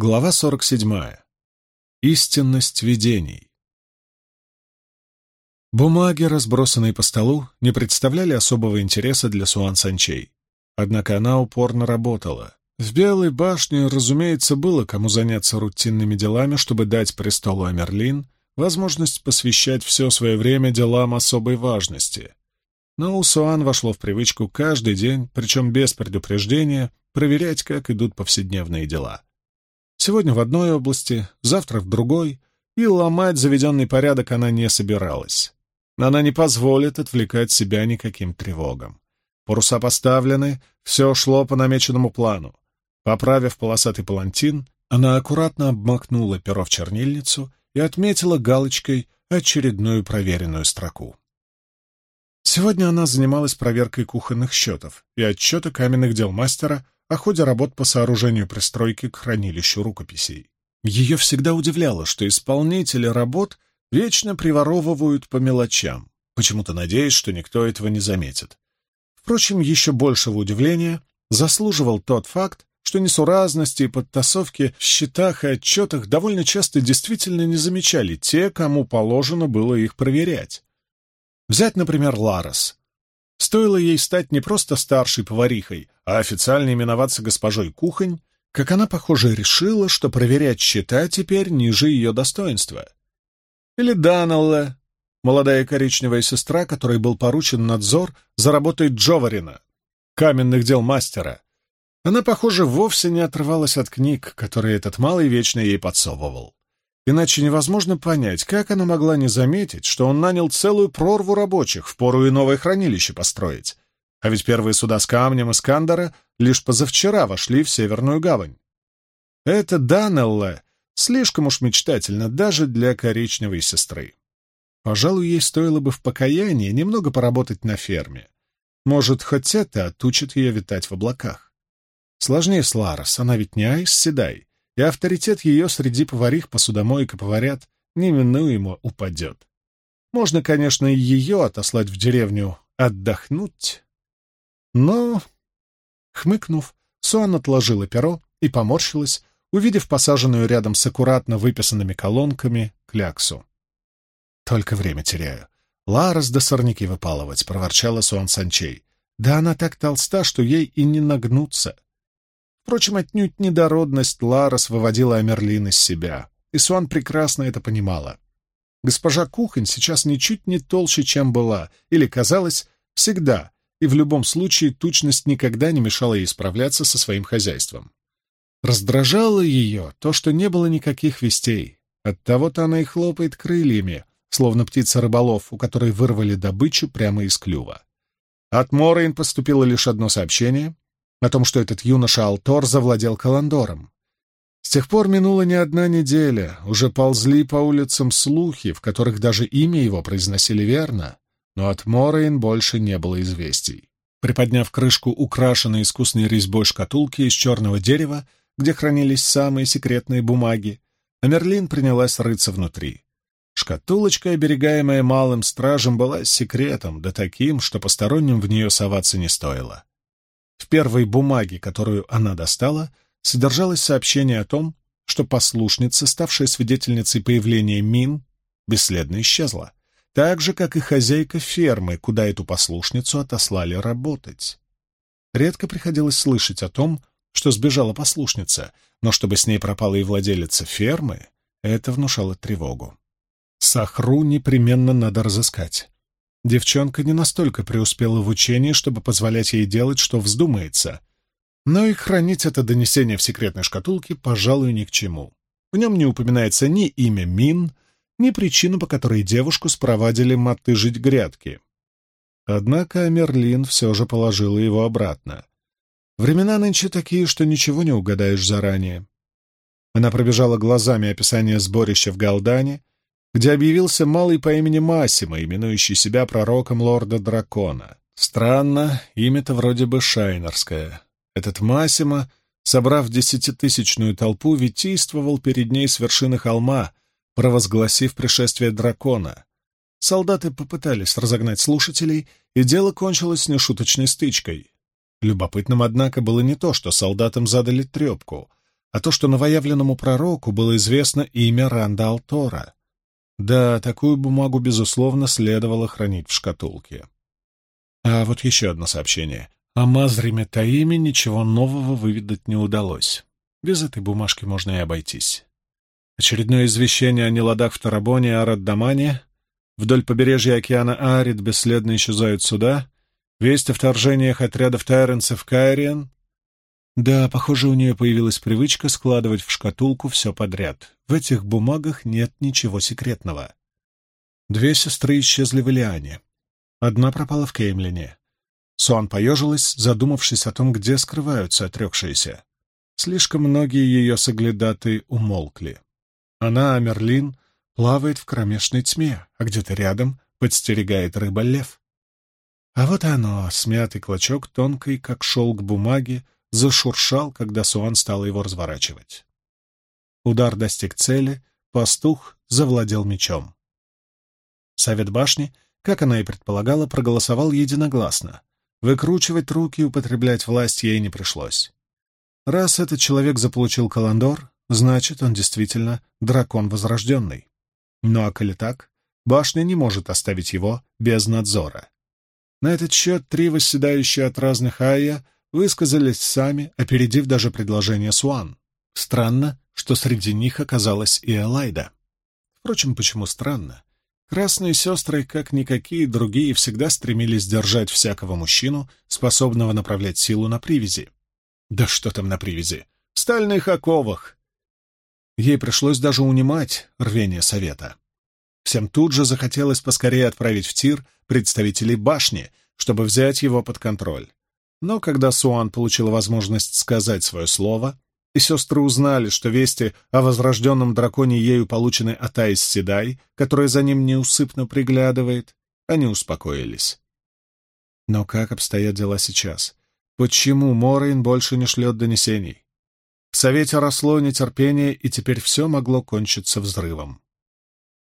Глава 47. Истинность видений. Бумаги, разбросанные по столу, не представляли особого интереса для Суан Санчей. Однако она упорно работала. В Белой башне, разумеется, было кому заняться рутинными делами, чтобы дать престолу Амерлин возможность посвящать все свое время делам особой важности. Но у Суан вошло в привычку каждый день, причем без предупреждения, проверять, как идут повседневные дела — Сегодня в одной области, завтра в другой, и ломать заведенный порядок она не собиралась. Она не позволит отвлекать себя никаким тревогам. Паруса поставлены, все шло по намеченному плану. Поправив полосатый палантин, она аккуратно обмакнула перо в чернильницу и отметила галочкой очередную проверенную строку. Сегодня она занималась проверкой кухонных счетов и отчета каменных дел мастера о ходе работ по сооружению пристройки к хранилищу рукописей. Ее всегда удивляло, что исполнители работ вечно приворовывают по мелочам, почему-то надеясь, что никто этого не заметит. Впрочем, еще большего удивления заслуживал тот факт, что несуразности и подтасовки в счетах и отчетах довольно часто действительно не замечали те, кому положено было их проверять. Взять, например, Ларос, Стоило ей стать не просто старшей поварихой, а официально именоваться госпожой Кухонь, как она, похоже, решила, что проверять счета теперь ниже ее достоинства. Или Данелла, молодая коричневая сестра, которой был поручен надзор за работой Джоварина, каменных дел мастера. Она, похоже, вовсе не отрывалась от книг, которые этот малый вечно ей подсовывал. Иначе невозможно понять, как она могла не заметить, что он нанял целую прорву рабочих, в пору и новое хранилище построить. А ведь первые суда с камнем Искандера лишь позавчера вошли в Северную гавань. Это Данелла слишком уж мечтательно даже для коричневой сестры. Пожалуй, ей стоило бы в покаянии немного поработать на ферме. Может, хоть это отучит ее витать в облаках. Сложнее с Ларос, она ведь не Айс Седай и авторитет ее среди поварих, посудомоек и поварят неминуемо упадет. Можно, конечно, и ее отослать в деревню отдохнуть, но... Хмыкнув, Суан отложила перо и поморщилась, увидев посаженную рядом с аккуратно выписанными колонками кляксу. «Только время теряю. Ларос до сорняки выпалывать», — проворчала Суан Санчей. «Да она так толста, что ей и не нагнуться. Впрочем, отнюдь недородность Ларос выводила Амерлин из себя, и Суан прекрасно это понимала. Госпожа Кухонь сейчас ничуть не толще, чем была, или, казалось, всегда, и в любом случае тучность никогда не мешала ей справляться со своим хозяйством. Раздражало ее то, что не было никаких вестей. Оттого-то она и хлопает крыльями, словно птица-рыболов, у которой вырвали добычу прямо из клюва. От Морейн поступило лишь одно сообщение, о том, что этот юноша Алтор завладел Каландором. С тех пор минула не одна неделя, уже ползли по улицам слухи, в которых даже имя его произносили верно, но от Морейн больше не было известий. Приподняв крышку украшенной искусной резьбой шкатулки из черного дерева, где хранились самые секретные бумаги, Амерлин принялась рыться внутри. Шкатулочка, оберегаемая малым стражем, была секретом, да таким, что посторонним в нее соваться не стоило. В первой бумаге, которую она достала, содержалось сообщение о том, что послушница, ставшая свидетельницей появления мин, бесследно исчезла, так же, как и хозяйка фермы, куда эту послушницу отослали работать. Редко приходилось слышать о том, что сбежала послушница, но чтобы с ней пропала и владелица фермы, это внушало тревогу. Сахру непременно надо разыскать. Девчонка не настолько преуспела в учении, чтобы позволять ей делать, что вздумается. Но и хранить это донесение в секретной шкатулке, пожалуй, ни к чему. В нем не упоминается ни имя Мин, ни причина, по которой девушку спровадили мотыжить грядки. Однако Амерлин все же положила его обратно. Времена нынче такие, что ничего не угадаешь заранее. Она пробежала глазами описание сборища в Галдане где объявился малый по имени Масима, именующий себя пророком лорда-дракона. Странно, имя-то вроде бы шайнерское. Этот Масима, собрав десятитысячную толпу, витийствовал перед ней с вершины холма, провозгласив пришествие дракона. Солдаты попытались разогнать слушателей, и дело кончилось нешуточной стычкой. Любопытным, однако, было не то, что солдатам задали трепку, а то, что новоявленному пророку было известно имя Ранда Алтора. Да, такую бумагу, безусловно, следовало хранить в шкатулке. А вот еще одно сообщение. О Мазриме Таиме ничего нового выведать не удалось. Без этой бумажки можно и обойтись. Очередное извещение о неладах в Тарабоне и Араддамане. Вдоль побережья океана Арид бесследно исчезают суда. Весть о вторжениях отрядов тайренцев Кайриен. Да, похоже, у нее появилась привычка складывать в шкатулку все подряд. В этих бумагах нет ничего секретного. Две сестры исчезли в Илиане. Одна пропала в Кеймлине. Суан поежилась, задумавшись о том, где скрываются отрекшиеся. Слишком многие ее соглядаты умолкли. Она, Амерлин, плавает в кромешной тьме, а где-то рядом подстерегает рыба-лев. А вот оно, смятый клочок тонкой, как шелк бумаги, зашуршал, когда Суан стала его разворачивать. Удар достиг цели, пастух завладел мечом. Совет башни, как она и предполагала, проголосовал единогласно. Выкручивать руки и употреблять власть ей не пришлось. Раз этот человек заполучил Каландор, значит, он действительно дракон возрожденный. Ну а коли так, башня не может оставить его без надзора. На этот счет три восседающие от разных Айя высказались сами, опередив даже предложение Суан. Странно, что среди них оказалась и Элайда. Впрочем, почему странно? Красные сестры, как никакие другие, всегда стремились держать всякого мужчину, способного направлять силу на привязи. Да что там на привязи? В стальных оковах! Ей пришлось даже унимать рвение совета. Всем тут же захотелось поскорее отправить в тир представителей башни, чтобы взять его под контроль. Но когда Суан получила возможность сказать свое слово, и сестры узнали, что вести о возрожденном драконе ею получены от Айс Седай, которая за ним неусыпно приглядывает, они успокоились. Но как обстоят дела сейчас? Почему Морейн больше не шлет донесений? В Совете росло нетерпение, и теперь все могло кончиться взрывом.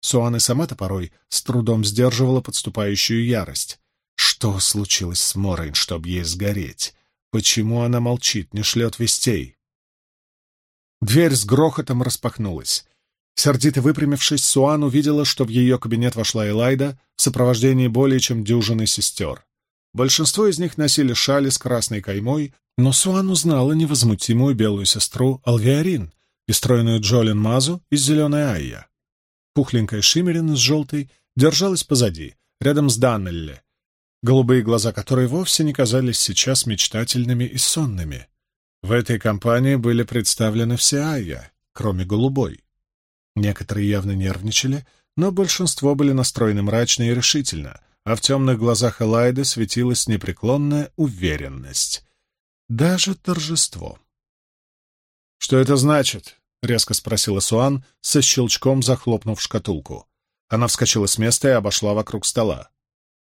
Суан и сама-то порой с трудом сдерживала подступающую ярость. Что случилось с Морейн, чтобы ей сгореть? Почему она молчит, не шлет вестей? Дверь с грохотом распахнулась. Сердито выпрямившись, Суан увидела, что в ее кабинет вошла Элайда в сопровождении более чем дюжины сестер. Большинство из них носили шали с красной каймой, но Суан узнала невозмутимую белую сестру Алвиарин и стройную Джолин Мазу из зеленой Айя. Пухленькая Шимерин с желтой держалась позади, рядом с Даннелле, голубые глаза которой вовсе не казались сейчас мечтательными и сонными. В этой компании были представлены все Айя, кроме голубой. Некоторые явно нервничали, но большинство были настроены мрачно и решительно, а в темных глазах Элайды светилась непреклонная уверенность. Даже торжество. «Что это значит?» — резко спросила Суан, со щелчком захлопнув шкатулку. Она вскочила с места и обошла вокруг стола.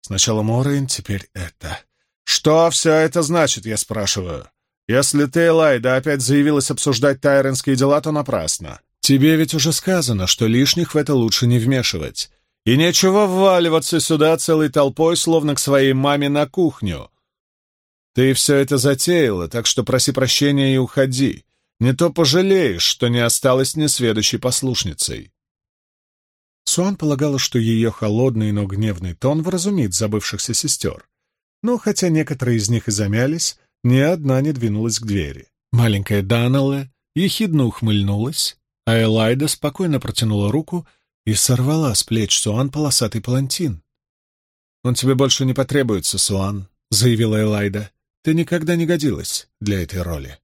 Сначала Морейн, теперь это. Что все это значит, я спрашиваю? Если ты, Элайда, опять заявилась обсуждать тайренские дела, то напрасно. Тебе ведь уже сказано, что лишних в это лучше не вмешивать. И нечего вваливаться сюда целой толпой, словно к своей маме на кухню. Ты все это затеяла, так что проси прощения и уходи. Не то пожалеешь, что не осталась несведущей послушницей. Суан полагала, что ее холодный, но гневный тон вразумит забывшихся сестер. Но хотя некоторые из них и замялись, ни одна не двинулась к двери. Маленькая Данелла ехидно ухмыльнулась, а Элайда спокойно протянула руку и сорвала с плеч Суан полосатый палантин. «Он тебе больше не потребуется, Суан», — заявила Элайда. «Ты никогда не годилась для этой роли».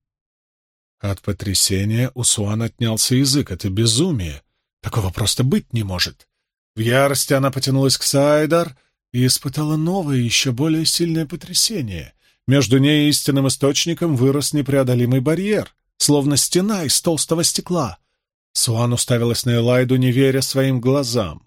От потрясения у Суан отнялся язык. Это безумие. Такого просто быть не может. В ярости она потянулась к Сайдар и испытала новое, еще более сильное потрясение. Между ней и истинным источником вырос непреодолимый барьер, словно стена из толстого стекла. Суан уставилась на Элайду, не веря своим глазам.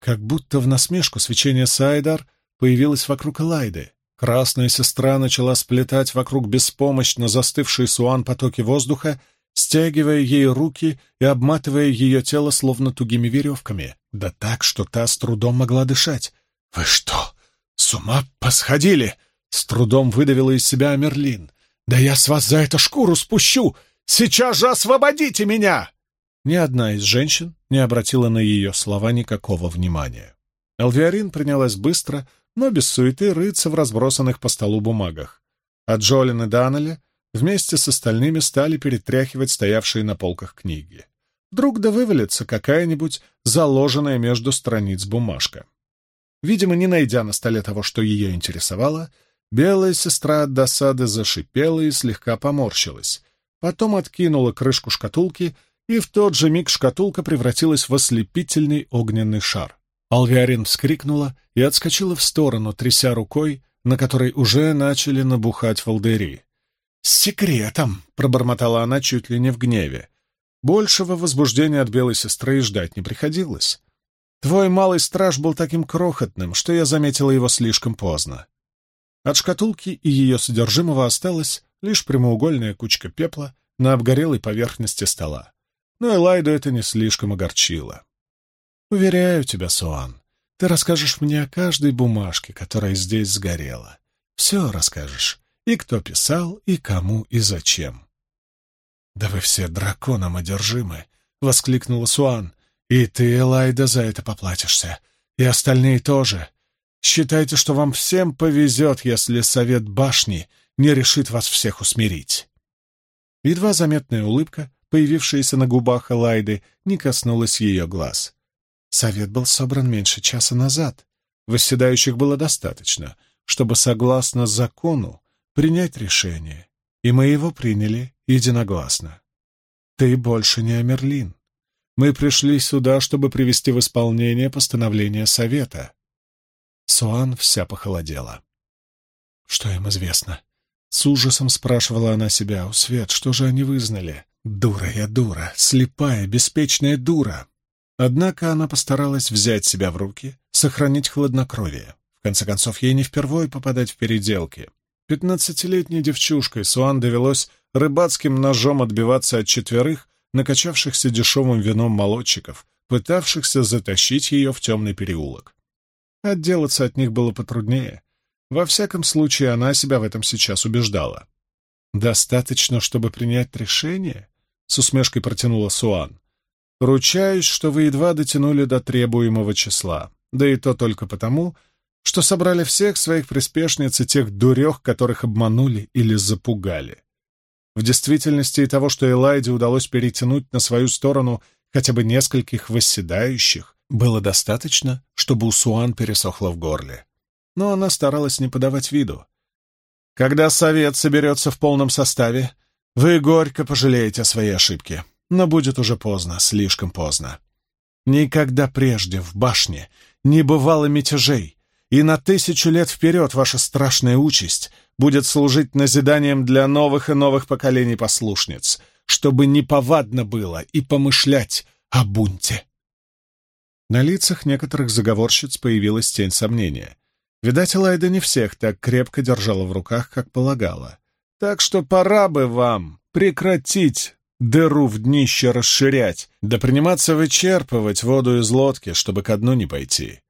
Как будто в насмешку свечение Сайдар появилось вокруг Элайды. Красная сестра начала сплетать вокруг беспомощно застывшей Суан потоки воздуха, стягивая ей руки и обматывая ее тело словно тугими веревками, да так, что та с трудом могла дышать. «Вы что, с ума посходили?» — с трудом выдавила из себя Мерлин. «Да я с вас за это шкуру спущу! Сейчас же освободите меня!» Ни одна из женщин не обратила на ее слова никакого внимания. Элвиарин принялась быстро, но без суеты рыться в разбросанных по столу бумагах. А Джолин и Даннелли вместе с остальными стали перетряхивать стоявшие на полках книги. Вдруг да вывалится какая-нибудь заложенная между страниц бумажка. Видимо, не найдя на столе того, что ее интересовало, белая сестра от досады зашипела и слегка поморщилась. Потом откинула крышку шкатулки, и в тот же миг шкатулка превратилась в ослепительный огненный шар. Алвиарин вскрикнула и отскочила в сторону, тряся рукой, на которой уже начали набухать волдыри. «С секретом!» — пробормотала она чуть ли не в гневе. Большего возбуждения от белой сестры ждать не приходилось. Твой малый страж был таким крохотным, что я заметила его слишком поздно. От шкатулки и ее содержимого осталась лишь прямоугольная кучка пепла на обгорелой поверхности стола. Но Элайду это не слишком огорчило. «Уверяю тебя, Суан, ты расскажешь мне о каждой бумажке, которая здесь сгорела. Все расскажешь. И кто писал, и кому, и зачем». «Да вы все драконом одержимы!» — воскликнула Суан. И ты, Элайда, за это поплатишься. И остальные тоже. Считайте, что вам всем повезет, если совет башни не решит вас всех усмирить. Едва заметная улыбка, появившаяся на губах Элайды, не коснулась ее глаз. Совет был собран меньше часа назад. Восседающих было достаточно, чтобы, согласно закону, принять решение, и мы его приняли единогласно. Ты больше не Амерлин. Мы пришли сюда, чтобы привести в исполнение постановление Совета. Суан вся похолодела. Что им известно? С ужасом спрашивала она себя. «У Свет, что же они вызнали? Дура я дура, слепая, беспечная дура!» Однако она постаралась взять себя в руки, сохранить хладнокровие. В конце концов, ей не впервой попадать в переделки. Пятнадцатилетней девчушкой Суан довелось рыбацким ножом отбиваться от четверых, накачавшихся дешевым вином молодчиков, пытавшихся затащить ее в темный переулок. Отделаться от них было потруднее. Во всяком случае, она себя в этом сейчас убеждала. «Достаточно, чтобы принять решение?» — с усмешкой протянула Суан. «Ручаюсь, что вы едва дотянули до требуемого числа, да и то только потому, что собрали всех своих приспешниц и тех дурех, которых обманули или запугали. В действительности и того, что Элайде удалось перетянуть на свою сторону хотя бы нескольких восседающих, было достаточно, чтобы у Суан пересохло в горле. Но она старалась не подавать виду. «Когда совет соберется в полном составе, вы горько пожалеете о своей ошибке, но будет уже поздно, слишком поздно. Никогда прежде в башне не бывало мятежей, и на тысячу лет вперед ваша страшная участь будет служить назиданием для новых и новых поколений послушниц, чтобы неповадно было и помышлять о бунте. На лицах некоторых заговорщиц появилась тень сомнения. Видать, Лайда не всех так крепко держала в руках, как полагала. Так что пора бы вам прекратить дыру в днище расширять, да приниматься вычерпывать воду из лодки, чтобы ко дну не пойти.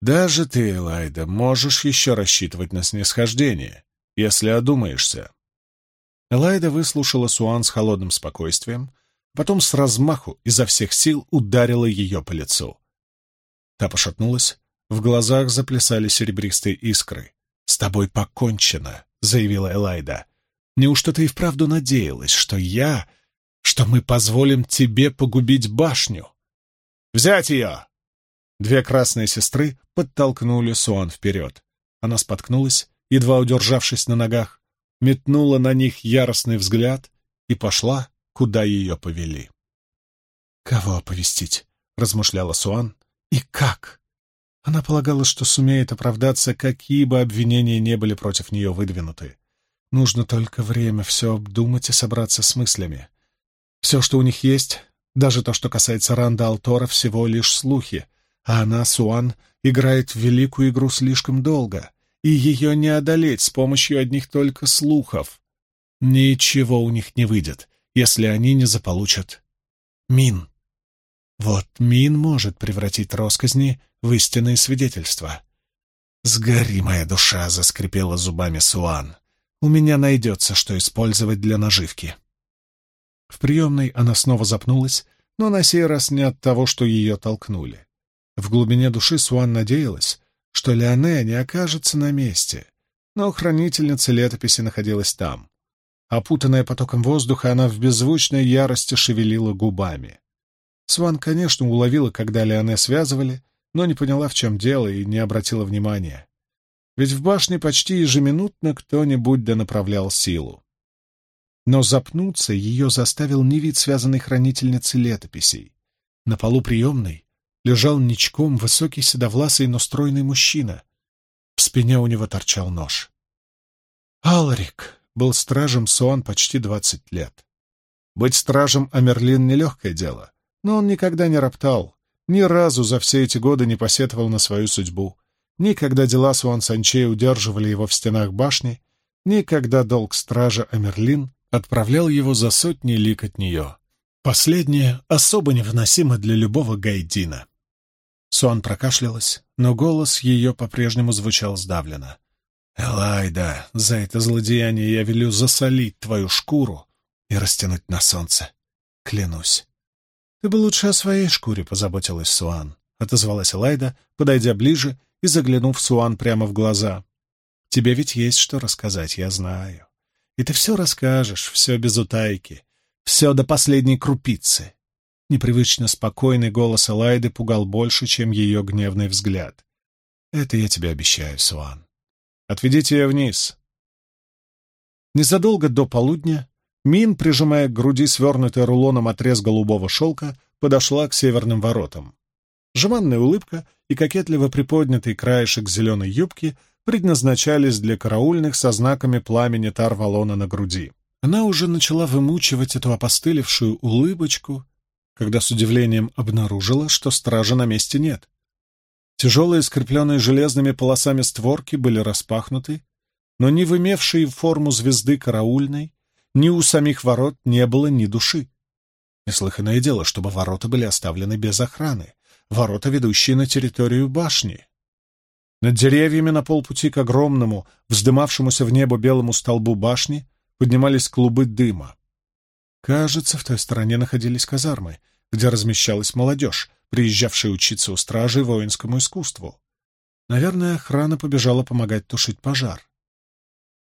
Даже ты, Элайда, можешь еще рассчитывать на снисхождение если одумаешься. Элайда выслушала Суан с холодным спокойствием, потом с размаху изо всех сил ударила ее по лицу. Та пошатнулась, в глазах заплясали серебристые искры. «С тобой покончено», — заявила Элайда. «Неужто ты и вправду надеялась, что я, что мы позволим тебе погубить башню?» «Взять ее!» Две красные сестры подтолкнули Суан вперед. Она споткнулась едва удержавшись на ногах, метнула на них яростный взгляд и пошла, куда ее повели. «Кого оповестить?» — размышляла Суан. «И как?» Она полагала, что сумеет оправдаться, какие бы обвинения не были против нее выдвинуты. Нужно только время все обдумать и собраться с мыслями. Все, что у них есть, даже то, что касается Ранда Алтора, всего лишь слухи, а она, Суан, играет в великую игру слишком долго, и ее не одолеть с помощью одних только слухов. Ничего у них не выйдет, если они не заполучат мин. Вот мин может превратить росказни в истинные свидетельства. «Сгори, моя душа!» — заскрипела зубами Суан. «У меня найдется, что использовать для наживки». приемной она снова запнулась, но на сей раз не от того, что ее толкнули. В глубине души Суан надеялась, что Леоне не окажется на месте, но хранительница летописи находилась там. Опутанная потоком воздуха, она в беззвучной ярости шевелила губами. Сван, конечно, уловила, когда Леоне связывали, но не поняла, в чем дело, и не обратила внимания. Ведь в башне почти ежеминутно кто-нибудь да направлял силу. Но запнуться ее заставил не вид связанной хранительницы летописей. На полу приемной лежал ничком высокий седовласый, но стройный мужчина. В спине у него торчал нож. Алрик был стражем Суан почти двадцать лет. Быть стражем Амерлин — нелегкое дело, но он никогда не роптал, ни разу за все эти годы не посетовал на свою судьбу, ни когда дела Суан Санчей удерживали его в стенах башни, ни когда долг стража Амерлин отправлял его за сотни лик от нее. Последнее особо невыносимо для любого гайдина. Суан прокашлялась, но голос ее по-прежнему звучал сдавленно. «Элайда, за это злодеяние я велю засолить твою шкуру и растянуть на солнце. Клянусь». «Ты бы лучше о своей шкуре позаботилась, Суан», — отозвалась Элайда, подойдя ближе и заглянув Суан прямо в глаза. «Тебе ведь есть что рассказать, я знаю. И ты все расскажешь, все без утайки, все до последней крупицы». Непривычно спокойный голос Элайды пугал больше, чем ее гневный взгляд. «Это я тебе обещаю, Суан. Отведите ее вниз. Незадолго до полудня Мин, прижимая к груди свернутый рулоном отрез голубого шелка, подошла к северным воротам. Жеманная улыбка и кокетливо приподнятый краешек зеленой юбки предназначались для караульных со знаками пламени Тарвалона на груди. Она уже начала вымучивать эту опостылевшую улыбочку, когда с удивлением обнаружила, что стража на месте нет. Тяжелые, скрепленные железными полосами створки были распахнуты, но ни в имевшей форму звезды караульной, ни у самих ворот не было ни души. Неслыханное дело, чтобы ворота были оставлены без охраны, ворота, ведущие на территорию башни. Над деревьями на полпути к огромному, вздымавшемуся в небо белому столбу башни, поднимались клубы дыма. Кажется, в той стороне находились казармы, где размещалась молодежь, приезжавшие учиться у стражей воинскому искусству. Наверное, охрана побежала помогать тушить пожар.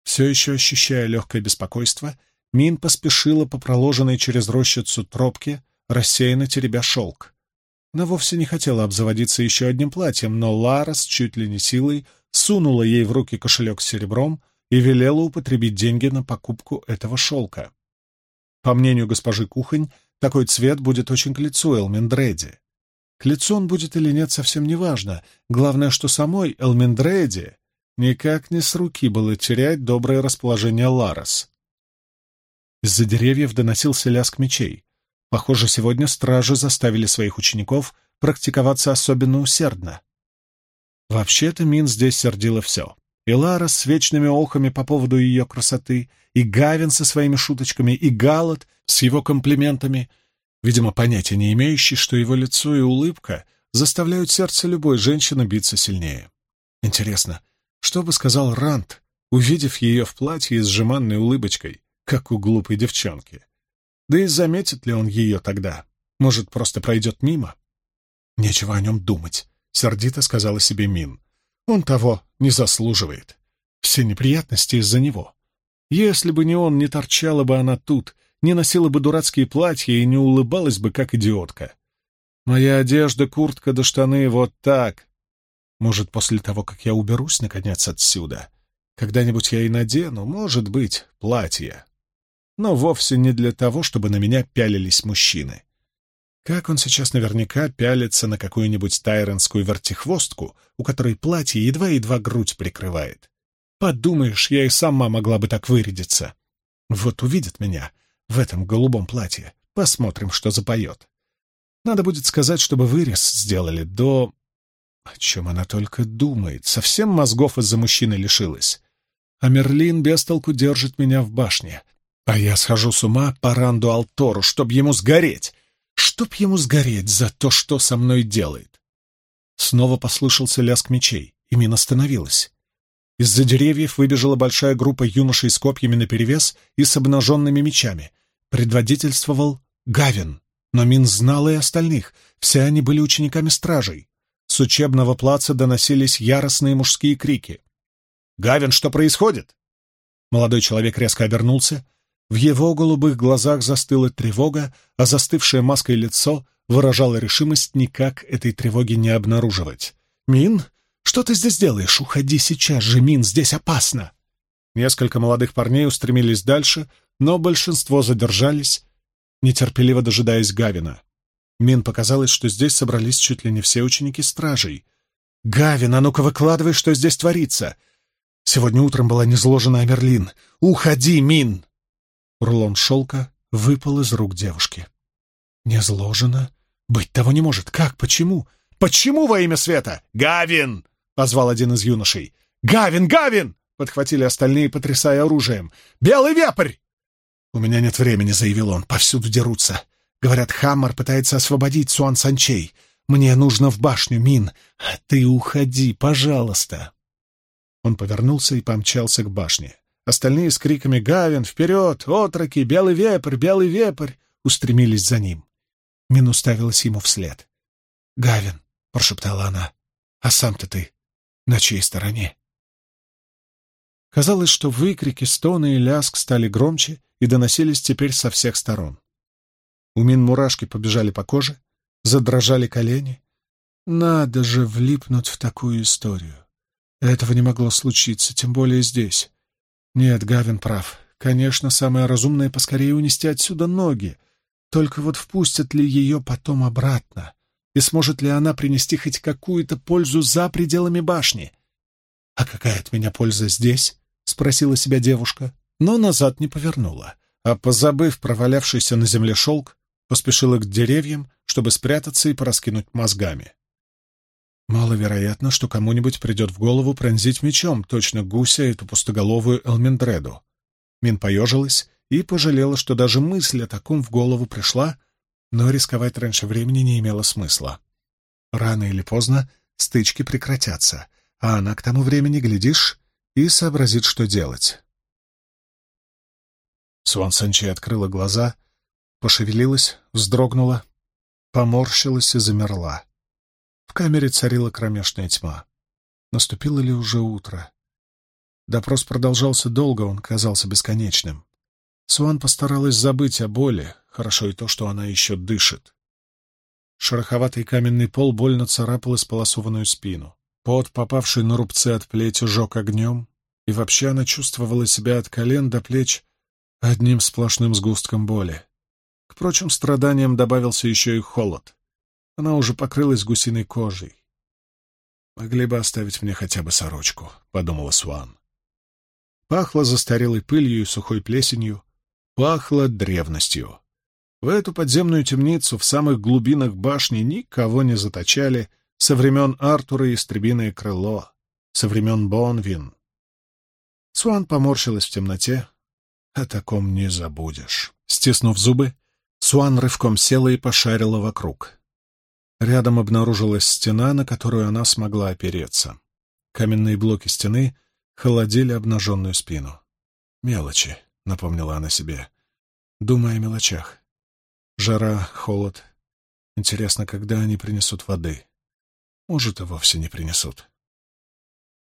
Все еще ощущая легкое беспокойство, Мин поспешила по проложенной через рощицу тропке, рассеянно теребя шелк. Она вовсе не хотела обзаводиться еще одним платьем, но Лара с чуть ли не силой сунула ей в руки кошелек с серебром и велела употребить деньги на покупку этого шелка. По мнению госпожи Кухонь, такой цвет будет очень к лицу Элмендреди. К лицу он будет или нет, совсем не важно. Главное, что самой Элмендреде никак не с руки было терять доброе расположение Ларос. Из-за деревьев доносился лязг мечей. Похоже, сегодня стражи заставили своих учеников практиковаться особенно усердно. Вообще-то Мин здесь сердила все. И Лара с вечными охами по поводу ее красоты, и Гавин со своими шуточками, и Галат с его комплиментами — видимо, понятия не имеющий, что его лицо и улыбка заставляют сердце любой женщины биться сильнее. Интересно, что бы сказал Рант, увидев ее в платье с жеманной улыбочкой, как у глупой девчонки? Да и заметит ли он ее тогда? Может, просто пройдет мимо? Нечего о нем думать, — сердито сказала себе Мин. Он того не заслуживает. Все неприятности из-за него. Если бы не он, не торчала бы она тут, не носила бы дурацкие платья и не улыбалась бы, как идиотка. Моя одежда, куртка да штаны вот так. Может, после того, как я уберусь, наконец, отсюда, когда-нибудь я и надену, может быть, платье. Но вовсе не для того, чтобы на меня пялились мужчины. Как он сейчас наверняка пялится на какую-нибудь тайренскую вертихвостку, у которой платье едва-едва грудь прикрывает. Подумаешь, я и сама могла бы так вырядиться. Вот увидит меня, в этом голубом платье. Посмотрим, что запоет. Надо будет сказать, чтобы вырез сделали до... О чем она только думает. Совсем мозгов из-за мужчины лишилась. А Мерлин без толку держит меня в башне. А я схожу с ума по Ранду Алтору, чтоб ему сгореть. Чтоб ему сгореть за то, что со мной делает. Снова послышался лязг мечей, и Мин остановилась. Из-за деревьев выбежала большая группа юношей с копьями наперевес и с обнаженными мечами. Предводительствовал Гавин, но Мин знал и остальных, все они были учениками стражей. С учебного плаца доносились яростные мужские крики. «Гавин, что происходит?» Молодой человек резко обернулся. В его голубых глазах застыла тревога, а застывшее маской лицо выражало решимость никак этой тревоги не обнаруживать. «Мин, что ты здесь делаешь? Уходи сейчас же, Мин, здесь опасно!» Несколько молодых парней устремились дальше, но большинство задержались, нетерпеливо дожидаясь Гавина. Мин показалось, что здесь собрались чуть ли не все ученики стражей. «Гавин, а ну-ка выкладывай, что здесь творится!» Сегодня утром была низложена Амерлин. «Уходи, Мин!» Рулон шелка выпал из рук девушки. «Незложено? Быть того не может. Как? Почему? Почему во имя света? Гавин!» — позвал один из юношей. «Гавин! Гавин!» — подхватили остальные, потрясая оружием. «Белый вепрь!» «У меня нет времени», — заявил он. «Повсюду дерутся. Говорят, Хаммар пытается освободить Суан Санчей. Мне нужно в башню, Мин. Ты уходи, пожалуйста». Он повернулся и помчался к башне. Остальные с криками «Гавин! Вперед! Отроки! Белый вепрь! Белый вепрь!» устремились за ним. Мин уставилась ему вслед. «Гавин!» — прошептала она. «А сам-то ты на чьей стороне?» Казалось, что выкрики, стоны и ляск стали громче и доносились теперь со всех сторон. У Мин мурашки побежали по коже, задрожали колени. Надо же влипнуть в такую историю. Этого не могло случиться, тем более здесь. Нет, Гавин прав. Конечно, самое разумное — поскорее унести отсюда ноги. Только вот впустят ли ее потом обратно? И сможет ли она принести хоть какую-то пользу за пределами башни? «А какая от меня польза здесь?» — спросила себя девушка, но назад не повернула, а, позабыв провалявшийся на земле шелк, поспешила к деревьям, чтобы спрятаться и пораскинуть мозгами. Маловероятно, что кому-нибудь придет в голову пронзить мечом точно гуся эту пустоголовую Элмендреду. Мин поежилась и пожалела, что даже мысль о таком в голову пришла, но рисковать раньше времени не имело смысла. Рано или поздно стычки прекратятся, а она к тому времени, глядишь, и сообразит, что делать. Суан Санчи открыла глаза, пошевелилась, вздрогнула, поморщилась и замерла. В камере царила кромешная тьма. Наступило ли уже утро? Допрос продолжался долго, он казался бесконечным. Суан постаралась забыть о боли, хорошо и то, что она еще дышит. Шероховатый каменный пол больно царапал исполосованную спину. Пот, попавший на рубцы от плети, жег огнем, и вообще она чувствовала себя от колен до плеч одним сплошным сгустком боли. К прочим страданиям добавился еще и холод. Она уже покрылась гусиной кожей. «Могли бы оставить мне хотя бы сорочку», — подумала Суан. Пахло застарелой пылью и сухой плесенью, пахло древностью. В эту подземную темницу в самых глубинах башни никого не заточали со времен Артура и Истребиное крыло, со времен Бонвин. Суан поморщилась в темноте. О таком не забудешь. Стиснув зубы, Суан рывком села и пошарила вокруг. Рядом обнаружилась стена, на которую она смогла опереться. Каменные блоки стены холодили обнаженную спину. «Мелочи», — напомнила она себе, думая о мелочах. Жара, холод. Интересно, когда они принесут воды? Может, и вовсе не принесут.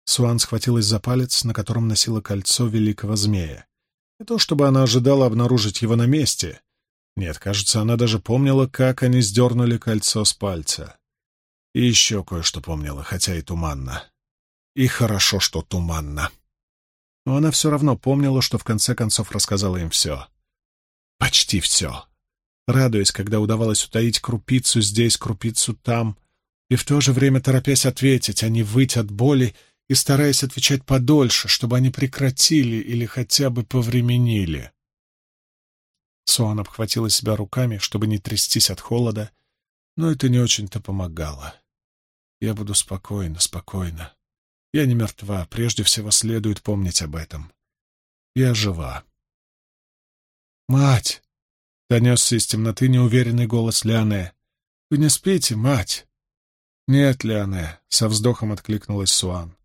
Суан схватилась за палец, на котором носила кольцо великого змея. Не то чтобы она ожидала обнаружить его на месте, нет, кажется, она даже помнила, как они сдернули кольцо с пальца. И еще кое-что помнила, хотя и туманно. И хорошо, что туманно. Но она все равно помнила, что в конце концов рассказала им все. Почти все. Радуясь, когда удавалось утаить крупицу здесь, крупицу там, и в то же время торопясь ответить, а не выть от боли и стараясь отвечать подольше, чтобы они прекратили или хотя бы повременили. Суан обхватила себя руками, чтобы не трястись от холода, но это не очень-то помогало. Я буду спокойно, спокойно. Я не мертва, прежде всего следует помнить об этом. Я жива. «Мать!» — донесся из темноты неуверенный голос Лиане. «Вы не спите, мать?» «Нет, Лиане», — со вздохом откликнулась Суан.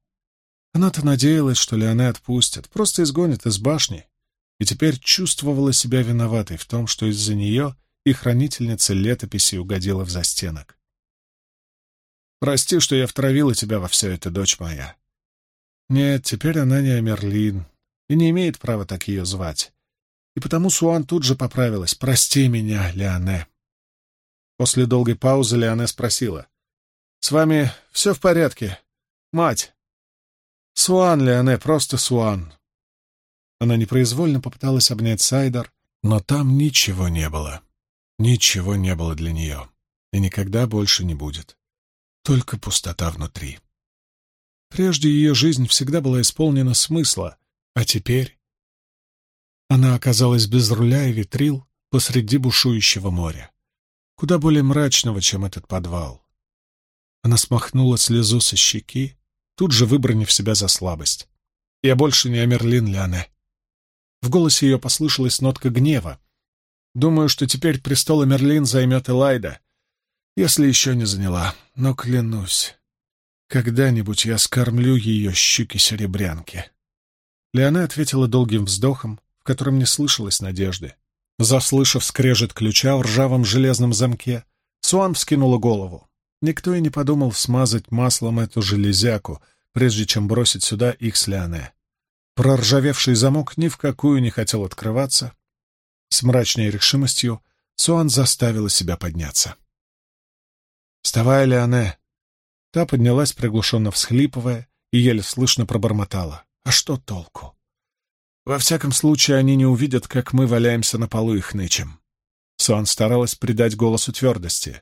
Она-то надеялась, что Лиане отпустят, просто изгонят из башни и теперь чувствовала себя виноватой в том, что из-за нее и хранительница летописи угодила в застенок. «Прости, что я втравила тебя во все это, дочь моя». Нет, теперь она не Амерлин и не имеет права так ее звать. И потому Суан тут же поправилась. «Прости меня, Леоне». После долгой паузы Леоне спросила. «С вами все в порядке, мать?» «Суан, Леоне, просто Суан». Она непроизвольно попыталась обнять Сайдар, но там ничего не было. Ничего не было для нее. И никогда больше не будет. Только пустота внутри. Прежде ее жизнь всегда была исполнена смысла, а теперь она оказалась без руля и ветрил посреди бушующего моря, куда более мрачного, чем этот подвал. Она смахнула слезу со щеки, тут же выбранив себя за слабость. «Я больше не Амерлин Ляне». В голосе ее послышалась нотка гнева. «Думаю, что теперь престол Амерлин займет Элайда, если еще не заняла, но клянусь, когда-нибудь я скормлю ее щуки-серебрянки». Леона ответила долгим вздохом, в котором не слышалось надежды. Заслышав скрежет ключа в ржавом железном замке, Суан вскинула голову. Никто и не подумал смазать маслом эту железяку, прежде чем бросить сюда их с Леоне. Проржавевший замок ни в какую не хотел открываться. С мрачной решимостью Суан заставила себя подняться. «Вставай, Леоне!» Та поднялась, приглушенно всхлипывая, и еле слышно пробормотала. «А что толку?» «Во всяком случае, они не увидят, как мы валяемся на полу их нычем». Суан старалась придать голосу твердости.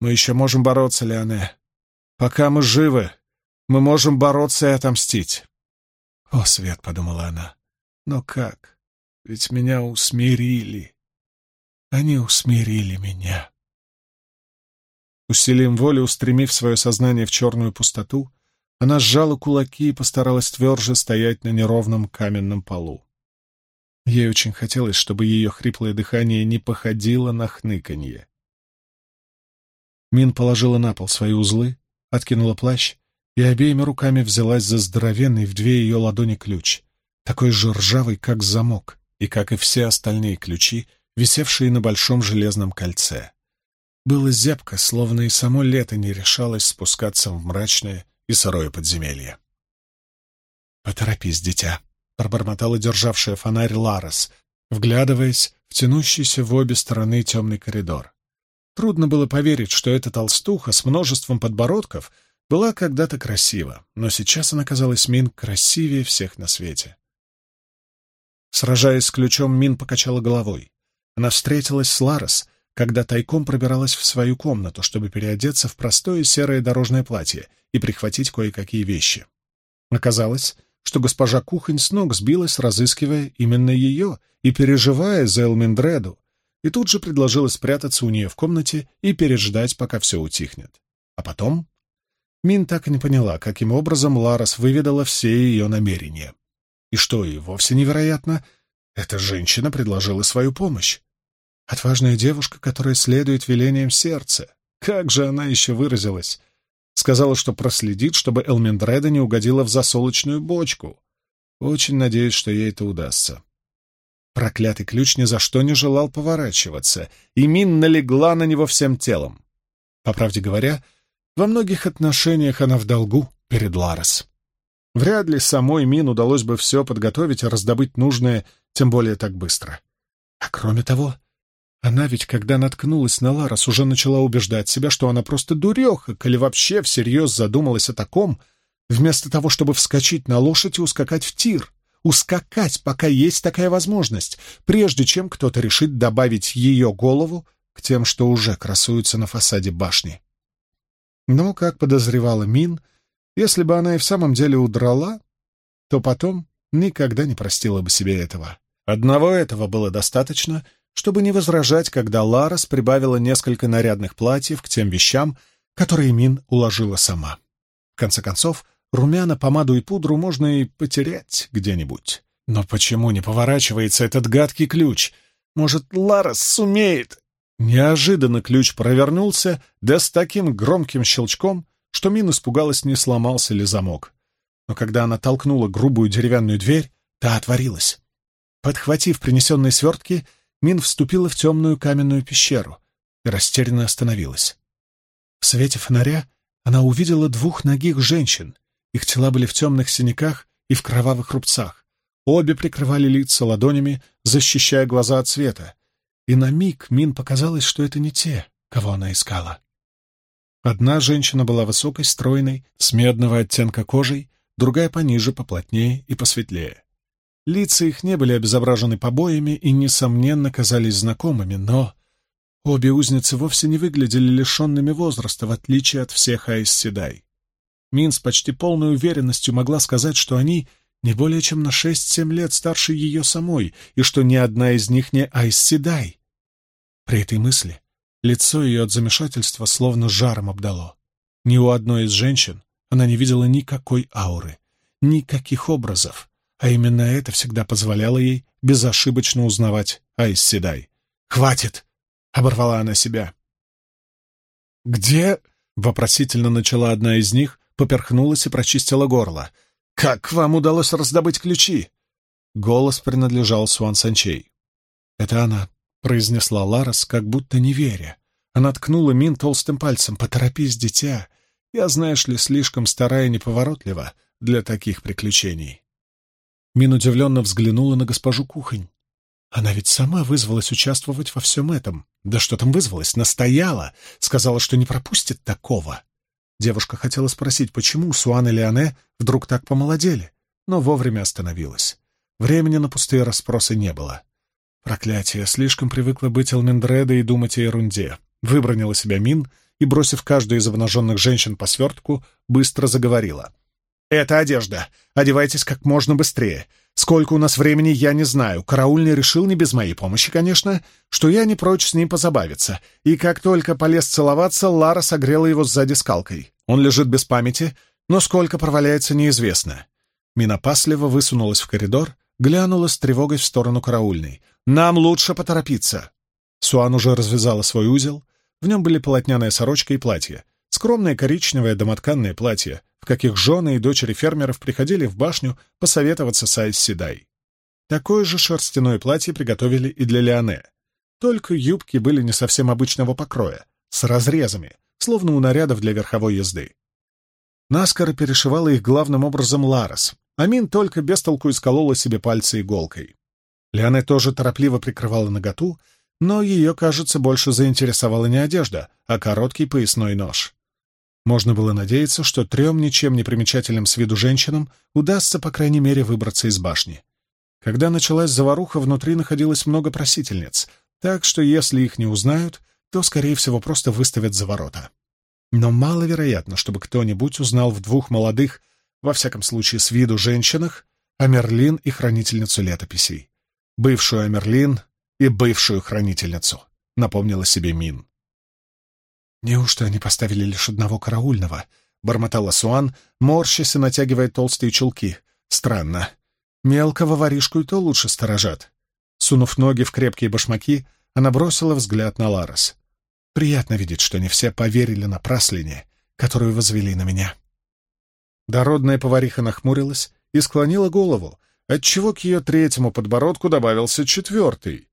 «Мы еще можем бороться, Леоне. Пока мы живы, мы можем бороться и отомстить». «О, Свет!» — подумала она. «Но как? Ведь меня усмирили. Они усмирили меня». Усилием воли, устремив свое сознание в черную пустоту, она сжала кулаки и постаралась тверже стоять на неровном каменном полу. Ей очень хотелось, чтобы ее хриплое дыхание не походило на хныканье. Мин положила на пол свои узлы, откинула плащ и обеими руками взялась за здоровенный в две ее ладони ключ, такой же ржавый, как замок, и как и все остальные ключи, висевшие на большом железном кольце. Было зябко, словно и само лето не решалось спускаться в мрачное и сырое подземелье. «Поторопись, дитя», — пробормотала державшая фонарь Ларес, вглядываясь в тянущийся в обе стороны темный коридор. Трудно было поверить, что эта толстуха с множеством подбородков была когда-то красива, но сейчас она казалась Мин красивее всех на свете. Сражаясь с ключом, Мин покачала головой. Она встретилась с Ларес — когда тайком пробиралась в свою комнату, чтобы переодеться в простое серое дорожное платье и прихватить кое-какие вещи. Оказалось, что госпожа Кухонь с ног сбилась, разыскивая именно ее и переживая за Элминдреду, и тут же предложила спрятаться у нее в комнате и переждать, пока все утихнет. А потом... Мин так и не поняла, каким образом Ларос выведала все ее намерения. И что и вовсе невероятно, эта женщина предложила свою помощь. Отважная девушка, которая следует велениям сердца. Как же она еще выразилась? Сказала, что проследит, чтобы Элмендреда не угодила в засолочную бочку. Очень надеюсь, что ей это удастся. Проклятый ключ ни за что не желал поворачиваться, и Мин налегла на него всем телом. По правде говоря, во многих отношениях она в долгу перед Ларес. Вряд ли самой Мин удалось бы все подготовить и раздобыть нужное, тем более так быстро. А кроме того, она ведь, когда наткнулась на Ларос, уже начала убеждать себя, что она просто дуреха, или вообще всерьез задумалась о таком, вместо того, чтобы вскочить на лошадь и ускакать в тир. Ускакать, пока есть такая возможность, прежде чем кто-то решит добавить ее голову к тем, что уже красуются на фасаде башни. Но, как подозревала Мин, если бы она и в самом деле удрала, то потом никогда не простила бы себе этого. Одного этого было достаточно — чтобы не возражать, когда Ларас прибавила несколько нарядных платьев к тем вещам, которые Мин уложила сама. В конце концов, румяна, помаду и пудру можно и потерять где-нибудь. Но почему не поворачивается этот гадкий ключ? Может, Ларас сумеет? Неожиданно ключ провернулся, да с таким громким щелчком, что Мин испугалась, не сломался ли замок. Но когда она толкнула грубую деревянную дверь, та отворилась. Подхватив принесенные свертки, Мин вступила в темную каменную пещеру и растерянно остановилась. В свете фонаря она увидела двух ногих женщин. Их тела были в темных синяках и в кровавых рубцах. Обе прикрывали лица ладонями, защищая глаза от света. И на миг Мин показалось, что это не те, кого она искала. Одна женщина была высокой, стройной, с медного оттенка кожей, другая пониже, поплотнее и посветлее. Лица их не были обезображены побоями и, несомненно, казались знакомыми, но обе узницы вовсе не выглядели лишенными возраста, в отличие от всех Айс Седай. Мин с почти полной уверенностью могла сказать, что они не более чем на шесть-семь лет старше ее самой, и что ни одна из них не Айс Седай. При этой мысли лицо ее от замешательства словно жаром обдало. Ни у одной из женщин она не видела никакой ауры, никаких образов, а именно это всегда позволяло ей безошибочно узнавать Айс Седай. «Хватит!» — оборвала она себя. «Где?» — вопросительно начала одна из них, поперхнулась и прочистила горло. «Как вам удалось раздобыть ключи?» Голос принадлежал Суан Санчей. «Это она», — произнесла Ларас, как будто не веря. Она ткнула Мин толстым пальцем. «Поторопись, дитя. Я, знаешь ли, слишком старая и неповоротлива для таких приключений. Мин удивленно взглянула на госпожу Кухонь. Она ведь сама вызвалась участвовать во всем этом. Да что там вызвалась? Настояла. Сказала, что не пропустит такого. Девушка хотела спросить, почему Суан и Леоне вдруг так помолодели, но вовремя остановилась. Времени на пустые расспросы не было. Проклятие, слишком привыкла быть Элмендредой и думать о ерунде. Выбронила себя Мин и, бросив каждую из обнаженных женщин по свертку, быстро заговорила. «Это одежда. Одевайтесь как можно быстрее. Сколько у нас времени, я не знаю. Караульный решил, не без моей помощи, конечно, что я не прочь с ним позабавиться. И как только полез целоваться, Лара согрела его сзади скалкой. Он лежит без памяти, но сколько проваляется, неизвестно». Мина пасливо высунулась в коридор, глянула с тревогой в сторону караульной. «Нам лучше поторопиться!» Суан уже развязала свой узел, в нем были полотняная сорочка и платье, скромное коричневое домотканное платье, в каких жены и дочери фермеров приходили в башню посоветоваться с Айс Седай. Такое же шерстяное платье приготовили и для Леоне. Только юбки были не совсем обычного покроя, с разрезами, словно у нарядов для верховой езды. Наскоро перешивала их главным образом Ларос, а Мин только без толку исколола себе пальцы иголкой. Леоне тоже торопливо прикрывала наготу, но ее, кажется, больше заинтересовала не одежда, а короткий поясной нож. Можно было надеяться, что трем ничем не примечательным с виду женщинам удастся, по крайней мере, выбраться из башни. Когда началась заваруха, внутри находилось много просительниц, так что если их не узнают, то, скорее всего, просто выставят за ворота. Но маловероятно, чтобы кто-нибудь узнал в двух молодых, во всяком случае с виду женщинах, Амерлин и хранительницу летописей. Бывшую Амерлин и бывшую хранительницу, напомнила себе Мин. «Неужто они поставили лишь одного караульного?» — бормотала Суан, морщась и натягивая толстые чулки. «Странно. Мелкого воришку и то лучше сторожат». Сунув ноги в крепкие башмаки, она бросила взгляд на Ларес. «Приятно видеть, что не все поверили на праслине, которую возвели на меня». Дородная повариха нахмурилась и склонила голову, отчего к ее третьему подбородку добавился четвертый.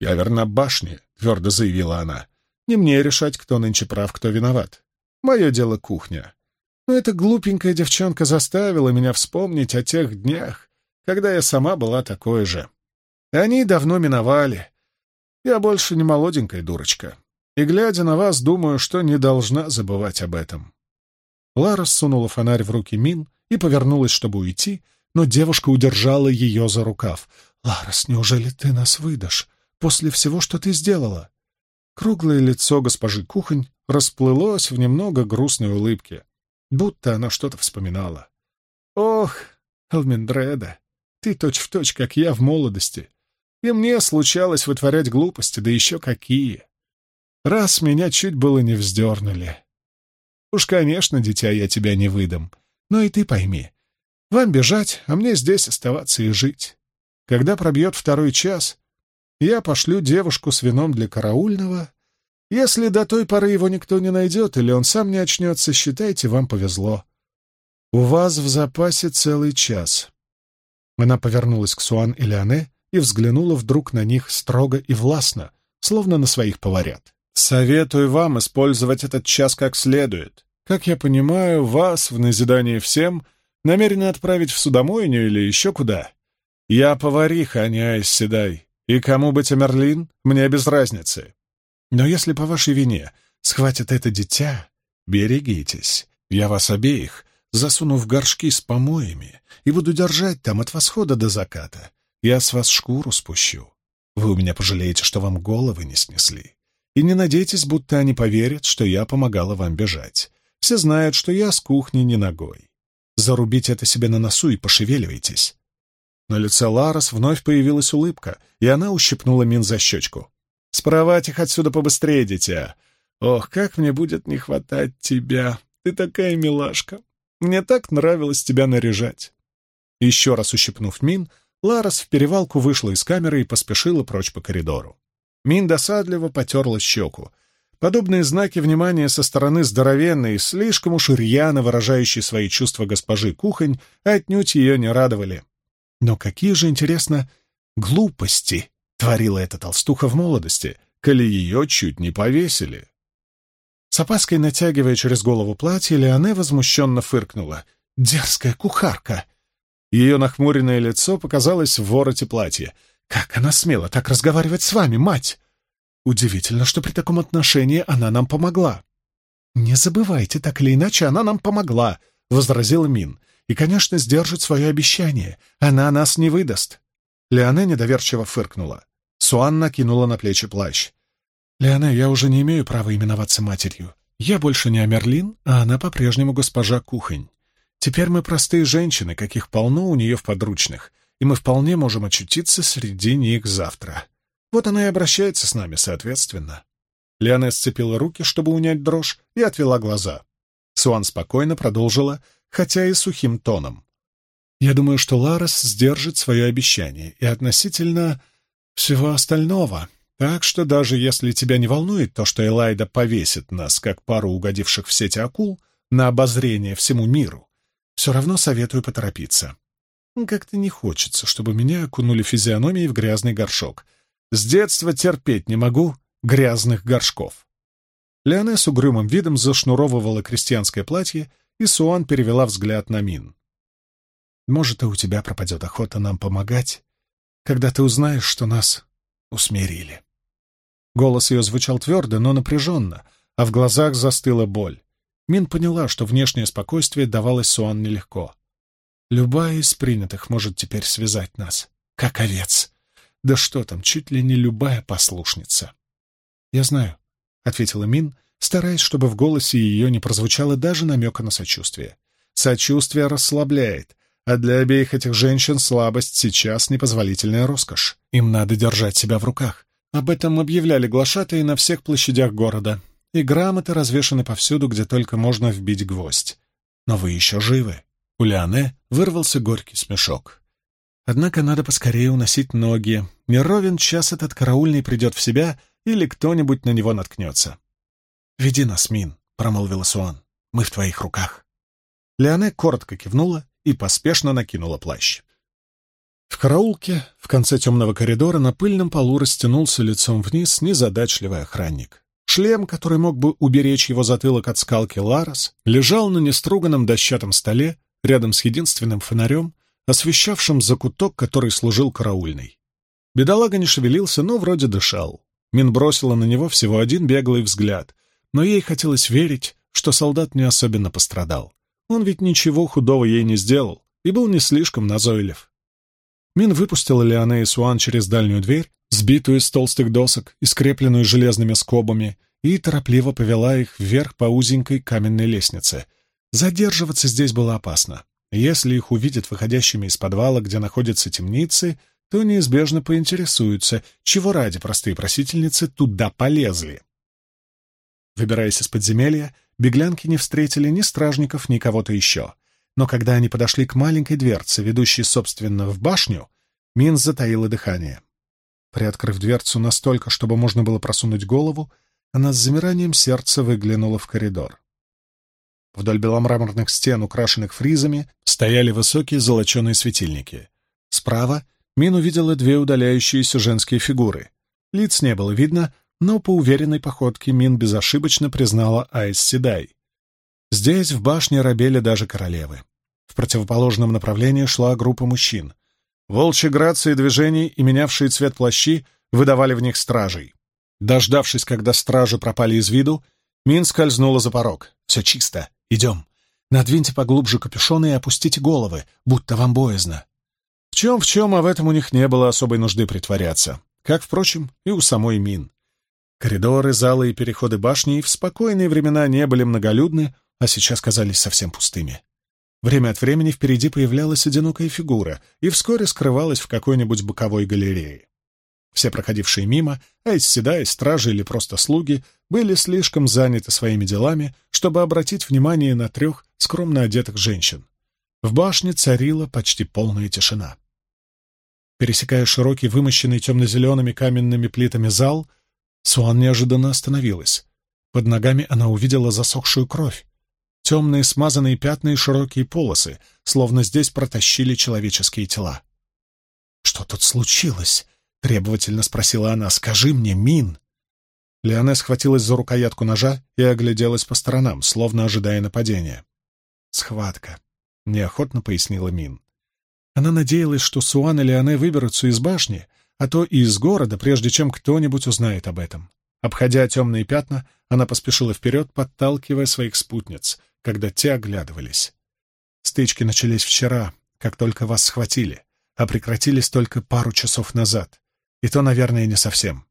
«Я верна башне», — твердо заявила она. «Не мне решать, кто нынче прав, кто виноват. Мое дело кухня. Но эта глупенькая девчонка заставила меня вспомнить о тех днях, когда я сама была такой же. Они давно миновали. Я больше не молоденькая дурочка. И, глядя на вас, думаю, что не должна забывать об этом». Лара сунула фонарь в руки Мин и повернулась, чтобы уйти, но девушка удержала ее за рукав. «Ларос, неужели ты нас выдашь? после всего, что ты сделала?» Круглое лицо госпожи Кухонь расплылось в немного грустной улыбке, будто она что-то вспоминала. «Ох, Алмендреда, ты точь-в-точь, точь, как я в молодости, и мне случалось вытворять глупости, да еще какие. Раз меня чуть было не вздернули. Уж, конечно, дитя, я тебя не выдам, но и ты пойми, вам бежать, а мне здесь оставаться и жить. Когда пробьет второй час, я пошлю девушку с вином для караульного. Если до той поры его никто не найдет или он сам не очнется, считайте, вам повезло. У вас в запасе целый час. Она повернулась к Суан и Леоне, и взглянула вдруг на них строго и властно, словно на своих поварят. «Советую вам использовать этот час как следует. Как я понимаю, вас, в назидание всем, намерены отправить в судомойню или еще куда. Я повариха, а не Айс Седай, и кому быть Амерлин, мне без разницы. Но если по вашей вине схватят это дитя, берегитесь. Я вас обеих засуну в горшки с помоями и буду держать там от восхода до заката. Я с вас шкуру спущу. Вы у меня пожалеете, что вам головы не снесли. И не надейтесь, будто они поверят, что я помогала вам бежать. Все знают, что я с кухни не ногой. Зарубите это себе на носу и пошевеливайтесь. На лице Ларос вновь появилась улыбка, и она ущипнула Мин за щечку. «Спровать их отсюда побыстрее, дитя! Ох, как мне будет не хватать тебя! Ты такая милашка! Мне так нравилось тебя наряжать!» Еще раз ущипнув Мин, Ларос в перевалку вышла из камеры и поспешила прочь по коридору. Мин досадливо потерла щеку. Подобные знаки внимания со стороны здоровенной, слишком уж рьяно выражающей свои чувства госпожи Кухонь, отнюдь ее не радовали. Но какие же, интересно, глупости творила эта толстуха в молодости, коли ее чуть не повесили. С опаской натягивая через голову платье, Леоне возмущенно фыркнула. «Дерзкая кухарка!» Ее нахмуренное лицо показалось в вороте платья. «Как она смела так разговаривать с вами, мать?» «Удивительно, что при таком отношении она нам помогла». «Не забывайте, так или иначе, она нам помогла», — возразила Мин. «И, конечно, сдержит свое обещание. Она нас не выдаст». Леоне недоверчиво фыркнула. Суан накинула на плечи плащ. «Леоне, я уже не имею права именоваться матерью. Я больше не Амерлин, а она по-прежнему госпожа Кухонь. Теперь мы простые женщины, каких полно у нее в подручных, и мы вполне можем очутиться среди них завтра. Вот она и обращается с нами соответственно». Леоне сцепила руки, чтобы унять дрожь, и отвела глаза. Суан спокойно продолжила, хотя и сухим тоном. «Я думаю, что Ларес сдержит свое обещание и относительно всего остального. Так что даже если тебя не волнует то, что Элайда повесит нас, как пару угодивших в сети акул, на обозрение всему миру, все равно советую поторопиться. Как-то не хочется, чтобы меня окунули физиономией в грязный горшок. С детства терпеть не могу грязных горшков. Леоне с угрюмым видом зашнуровывала крестьянское платье, и Суан перевела взгляд на Мин. «Может, и у тебя пропадет охота нам помогать, когда ты узнаешь, что нас усмирили». Голос ее звучал твердо, но напряженно, а в глазах застыла боль. Мин поняла, что внешнее спокойствие давалось Суан нелегко. Любая из принятых может теперь связать нас, как овец. Да что там, чуть ли не любая послушница. «Я знаю», — ответила Мин, стараясь, чтобы в голосе ее не прозвучало даже намека на сочувствие. «Сочувствие расслабляет, а для обеих этих женщин слабость сейчас непозволительная роскошь. Им надо держать себя в руках. Об этом объявляли глашатые на всех площадях города и грамоты развешаны повсюду, где только можно вбить гвоздь. Но вы еще живы. У Леоне вырвался горький смешок. Однако надо поскорее уносить ноги. Не ровен час этот караульный придет в себя, или кто-нибудь на него наткнется. «Веди нас, Мин», — промолвила Суан. «Мы в твоих руках». Леоне коротко кивнула и поспешно накинула плащ. В караулке, в конце темного коридора, на пыльном полу растянулся лицом вниз незадачливый охранник. Шлем, который мог бы уберечь его затылок от скалки Ларос, лежал на неструганном дощатом столе рядом с единственным фонарем, освещавшим закуток, который служил караульной. Бедолага не шевелился, но вроде дышал. Мин бросила на него всего один беглый взгляд, но ей хотелось верить, что солдат не особенно пострадал. Он ведь ничего худого ей не сделал и был не слишком назойлив. Мин выпустила Леоне и Суан через дальнюю дверь, сбитую из толстых досок и скрепленную железными скобами, и торопливо повела их вверх по узенькой каменной лестнице. Задерживаться здесь было опасно. Если их увидят выходящими из подвала, где находятся темницы, то неизбежно поинтересуются, чего ради простые просительницы туда полезли. Выбираясь из подземелья, беглянки не встретили ни стражников, ни кого-то еще. Но когда они подошли к маленькой дверце, ведущей, собственно, в башню, Мин затаила дыхание. Приоткрыв дверцу настолько, чтобы можно было просунуть голову, она с замиранием сердца выглянула в коридор. Вдоль беломраморных стен, украшенных фризами, стояли высокие золоченые светильники. Справа Мин увидела две удаляющиеся женские фигуры. Лиц не было видно, но по уверенной походке Мин безошибочно признала Айс Седай. Здесь, в башне, рабели даже королевы. В противоположном направлении шла группа мужчин. Волчьи грации движений и менявшие цвет плащи выдавали в них стражей. Дождавшись, когда стражи пропали из виду, Мин скользнула за порог. «Все чисто. Идем. Надвиньте поглубже капюшоны и опустите головы, будто вам боязно». В чем в чем, а в этом у них не было особой нужды притворяться. Как, впрочем, и у самой Мин. Коридоры, залы и переходы башни в спокойные времена не были многолюдны, а сейчас казались совсем пустыми. Время от времени впереди появлялась одинокая фигура и вскоре скрывалась в какой-нибудь боковой галерее. Все проходившие мимо, а из седа, из стражи или просто слуги, были слишком заняты своими делами, чтобы обратить внимание на трех скромно одетых женщин. В башне царила почти полная тишина. Пересекая широкий, вымощенный темно-зелеными каменными плитами зал, Суан неожиданно остановилась. Под ногами она увидела засохшую кровь. Темные смазанные пятна и широкие полосы, словно здесь протащили человеческие тела. «Что тут случилось?» — требовательно спросила она. «Скажи мне, Мин!» Леоне схватилась за рукоятку ножа и огляделась по сторонам, словно ожидая нападения. «Схватка», — неохотно пояснила Мин. Она надеялась, что Суан и Леоне выберутся из башни, а то и из города, прежде чем кто-нибудь узнает об этом. Обходя темные пятна, она поспешила вперед, подталкивая своих спутниц, когда те оглядывались. Стычки начались вчера, как только вас схватили, а прекратились только пару часов назад. И то, наверное, не совсем.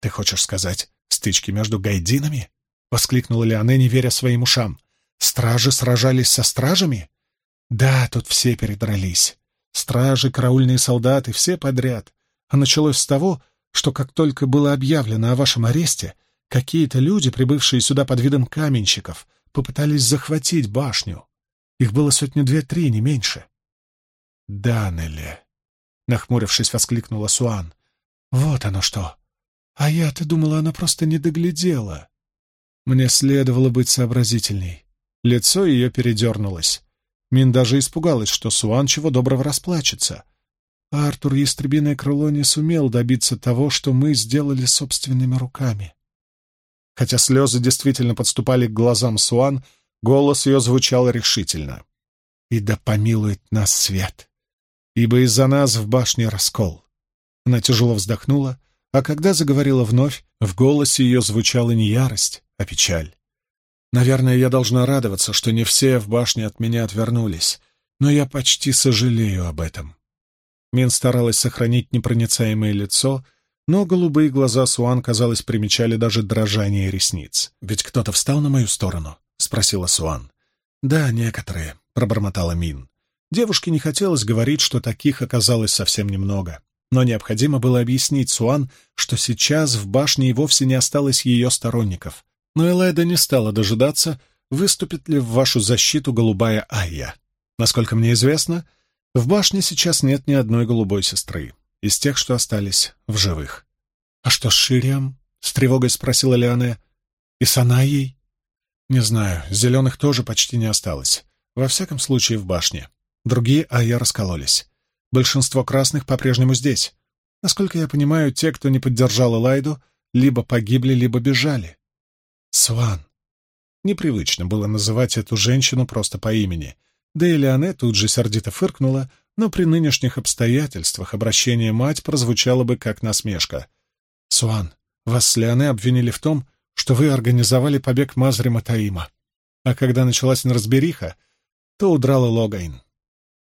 «Ты хочешь сказать, стычки между гайдинами?» — воскликнула Леоне, не веря своим ушам. «Стражи сражались со стражами?» «Да, тут все передрались. Стражи, караульные солдаты, все подряд. А началось с того, что как только было объявлено о вашем аресте, какие-то люди, прибывшие сюда под видом каменщиков, попытались захватить башню. Их было сотни две-три, не меньше». «Данеле!» Нахмурившись, воскликнула Суан. «Вот оно что! А я-то думала, она просто не доглядела. Мне следовало быть сообразительней». Лицо ее передернулось. Мин даже испугалась, что Суан чего доброго расплачется. Артур Ястребиное крыло не сумел добиться того, что мы сделали собственными руками. Хотя слезы действительно подступали к глазам Суан, голос ее звучал решительно. «И да помилует нас свет!» ибо из-за нас в башне раскол. Она тяжело вздохнула, а когда заговорила вновь, в голосе ее звучала не ярость, а печаль. Наверное, я должна радоваться, что не все в башне от меня отвернулись, но я почти сожалею об этом. Мин старалась сохранить непроницаемое лицо, но голубые глаза Суан, казалось, примечали даже дрожание ресниц. «Ведь кто-то встал на мою сторону?» — спросила Суан. «Да, некоторые», — пробормотала Мин. Девушке не хотелось говорить, что таких оказалось совсем немного. Но необходимо было объяснить Суан, что сейчас в башне и вовсе не осталось ее сторонников. Но Элайда не стала дожидаться, выступит ли в вашу защиту голубая Айя. Насколько мне известно, в башне сейчас нет ни одной голубой сестры, из тех, что остались в живых. — А что с Ширием? — с тревогой спросила Леоне. — И с Анаей? — Не знаю, зеленых тоже почти не осталось. Во всяком случае, в башне. Другие Айя раскололись. Большинство красных по-прежнему здесь. Насколько я понимаю, те, кто не поддержал Элайду, либо погибли, либо бежали. Сван. Непривычно было называть эту женщину просто по имени. Да и Леоне тут же сердито фыркнула, но при нынешних обстоятельствах обращение мать прозвучало бы как насмешка. «Суан, вас с Леоне обвинили в том, что вы организовали побег Мазри Матаима. А когда началась неразбериха, то удрала Логайн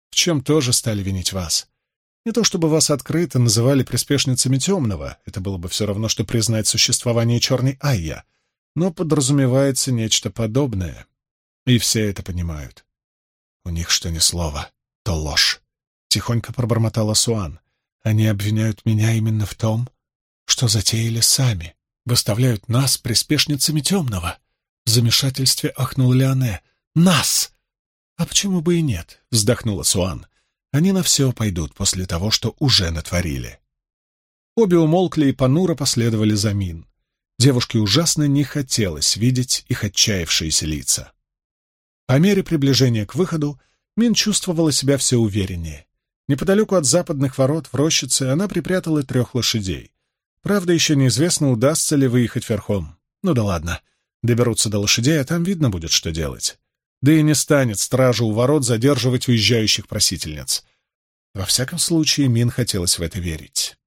в чем тоже стали винить вас. Не то чтобы вас открыто называли приспешницами темного, это было бы все равно, что признать существование черной Айя, но подразумевается нечто подобное, и все это понимают. У них что ни слова, то ложь. Тихонько пробормотала Суан. Они обвиняют меня именно в том, что затеяли сами, выставляют нас приспешницами темного. В замешательстве ахнул Леоне. «Нас!» «А почему бы и нет?» — вздохнула Суан. «Они на все пойдут после того, что уже натворили». Обе умолкли и понуро последовали за Мин. Девушке ужасно не хотелось видеть их отчаявшиеся лица. По мере приближения к выходу Мин чувствовала себя все увереннее. Неподалеку от западных ворот в рощице она припрятала трех лошадей. Правда, еще неизвестно, удастся ли выехать верхом. Ну да ладно. Доберутся до лошадей, а там видно будет, что делать. Да и не станет стража у ворот задерживать уезжающих просительниц. Во всяком случае, Мин хотелось в это верить.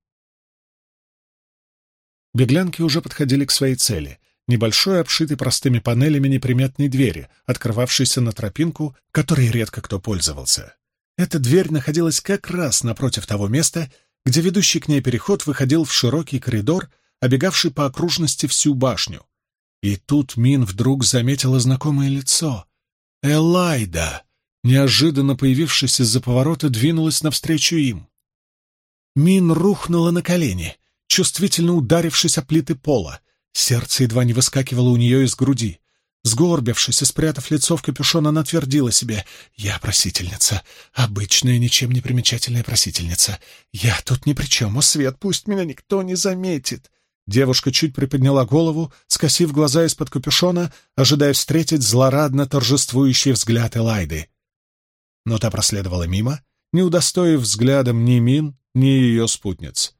Беглянки уже подходили к своей цели — небольшой, обшитый простыми панелями неприметной двери, открывавшейся на тропинку, которой редко кто пользовался. Эта дверь находилась как раз напротив того места, где ведущий к ней переход выходил в широкий коридор, обегавший по окружности всю башню. И тут Мин вдруг заметила знакомое лицо. Элайда, неожиданно появившись из-за поворота, двинулась навстречу им. Мин рухнула на колени, чувствительно ударившись о плиты пола. Сердце едва не выскакивало у нее из груди. Сгорбившись и спрятав лицо в капюшон, она твердила себе «Я просительница, обычная, ничем не примечательная просительница. Я тут ни при чем, о свет, пусть меня никто не заметит». Девушка чуть приподняла голову, скосив глаза из-под капюшона, ожидая встретить злорадно торжествующий взгляд Элайды. Но та проследовала мимо, не удостоив взглядом ни Мин, ни ее спутниц.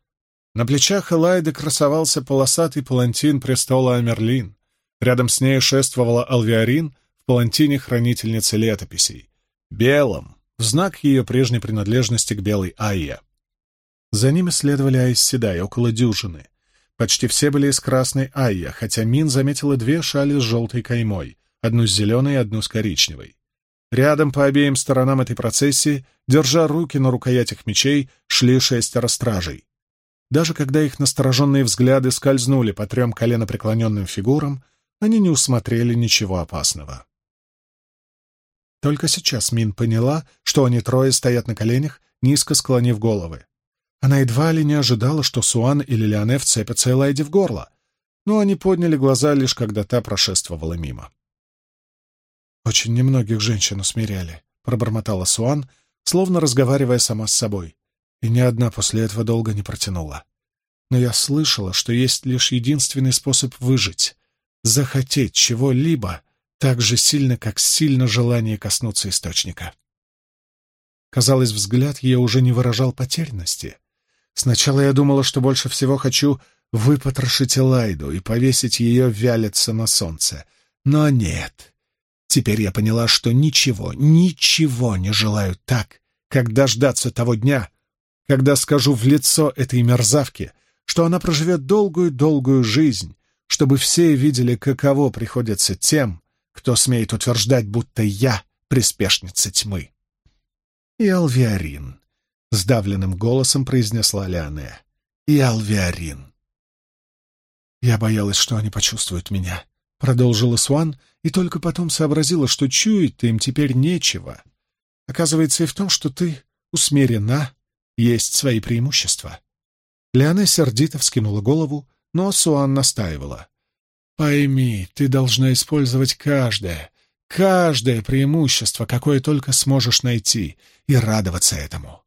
На плечах Элайды красовался полосатый палантин престола Амерлин. Рядом с ней шествовала Алвиарин в палантине хранительницы летописей. Белом, в знак ее прежней принадлежности к белой Айе. За ними следовали Айсседай, около дюжины. Почти все были из красной Айя, хотя Мин заметила две шали с желтой каймой, одну с зеленой и одну с коричневой. Рядом по обеим сторонам этой процессии, держа руки на рукоятях мечей, шли шестеро стражей. Даже когда их настороженные взгляды скользнули по трем коленопреклоненным фигурам, они не усмотрели ничего опасного. Только сейчас Мин поняла, что они трое стоят на коленях, низко склонив головы. Она едва ли не ожидала, что Суан или Леоне вцепятся Элайде в горло, но они подняли глаза лишь когда та прошествовала мимо. «Очень немногих женщин усмиряли», — пробормотала Суан, словно разговаривая сама с собой, и ни одна после этого долго не протянула. «Но я слышала, что есть лишь единственный способ выжить захотеть чего-либо так же сильно, как сильно желание коснуться источника. Казалось, взгляд ее уже не выражал потерянности. Сначала я думала, что больше всего хочу выпотрошить Элайду и повесить ее вялиться на солнце. Но нет. Теперь я поняла, что ничего, ничего не желаю так, как дождаться того дня, когда скажу в лицо этой мерзавке, что она проживет долгую-долгую жизнь, чтобы все видели, каково приходится тем, кто смеет утверждать, будто я приспешница тьмы. И Алвиарин, — сдавленным голосом произнесла Леоне, — и Алвиарин. Я боялась, что они почувствуют меня, — продолжила Суан, и только потом сообразила, что чуять-то им теперь нечего. Оказывается, и в том, что ты усмирена, есть свои преимущества. Леоне сердито вскинула голову, но Суан настаивала. «Пойми, ты должна использовать каждое, каждое преимущество, какое только сможешь найти, и радоваться этому».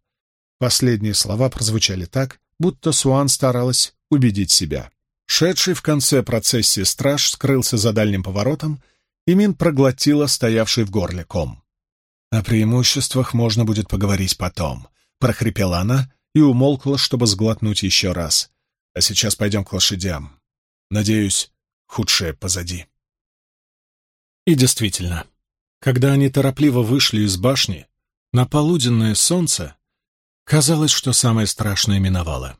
Последние слова прозвучали так, будто Суан старалась убедить себя. Шедший в конце процессии страж скрылся за дальним поворотом, и Мин проглотила стоявший в горле ком. «О преимуществах можно будет поговорить потом», — прохрипела она и умолкла, чтобы сглотнуть еще раз. А сейчас пойдем к лошадям. Надеюсь, худшее позади. И действительно, когда они торопливо вышли из башни, на полуденное солнце казалось, что самое страшное миновало.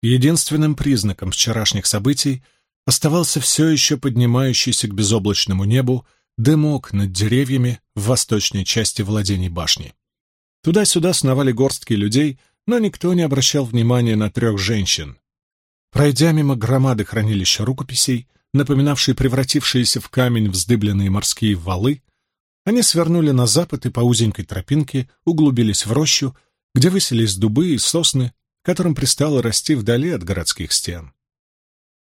Единственным признаком вчерашних событий оставался все еще поднимающийся к безоблачному небу дымок над деревьями в восточной части владений башни. Туда-сюда сновали горстки людей, но никто не обращал внимания на трех женщин, Пройдя мимо громады хранилища рукописей, напоминавшей превратившиеся в камень вздыбленные морские валы, они свернули на запад и по узенькой тропинке углубились в рощу, где высились дубы и сосны, которым пристало расти вдали от городских стен.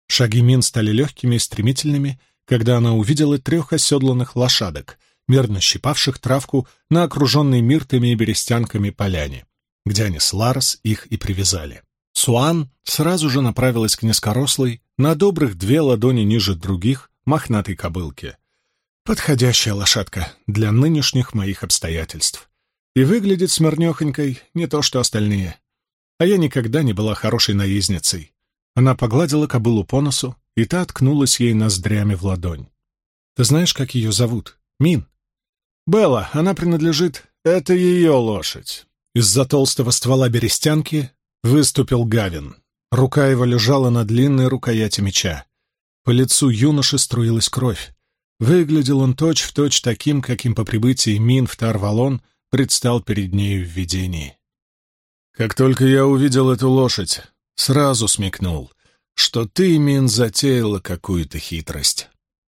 Шаги Мин стали легкими и стремительными, когда она увидела трех оседланных лошадок, мирно щипавших травку на окруженной миртами и берестянками поляне, где они с Ларос их и привязали. Суан сразу же направилась к низкорослой, на добрых две ладони ниже других, мохнатой кобылке. Подходящая лошадка для нынешних моих обстоятельств. И выглядит смирнехонькой не то, что остальные. А я никогда не была хорошей наездницей. Она погладила кобылу по носу, и та ткнулась ей ноздрями в ладонь. Ты знаешь, как ее зовут? Мин. Белла, она принадлежит... Это ее лошадь. Из-за толстого ствола берестянки выступил Гавин. Рука его лежала на длинной рукояти меча. По лицу юноши струилась кровь. Выглядел он точь-в-точь точь таким, каким по прибытии Мин в Тарвалон предстал перед нею в видении. Как только я увидел эту лошадь, сразу смекнул, что ты, Мин, затеяла какую-то хитрость.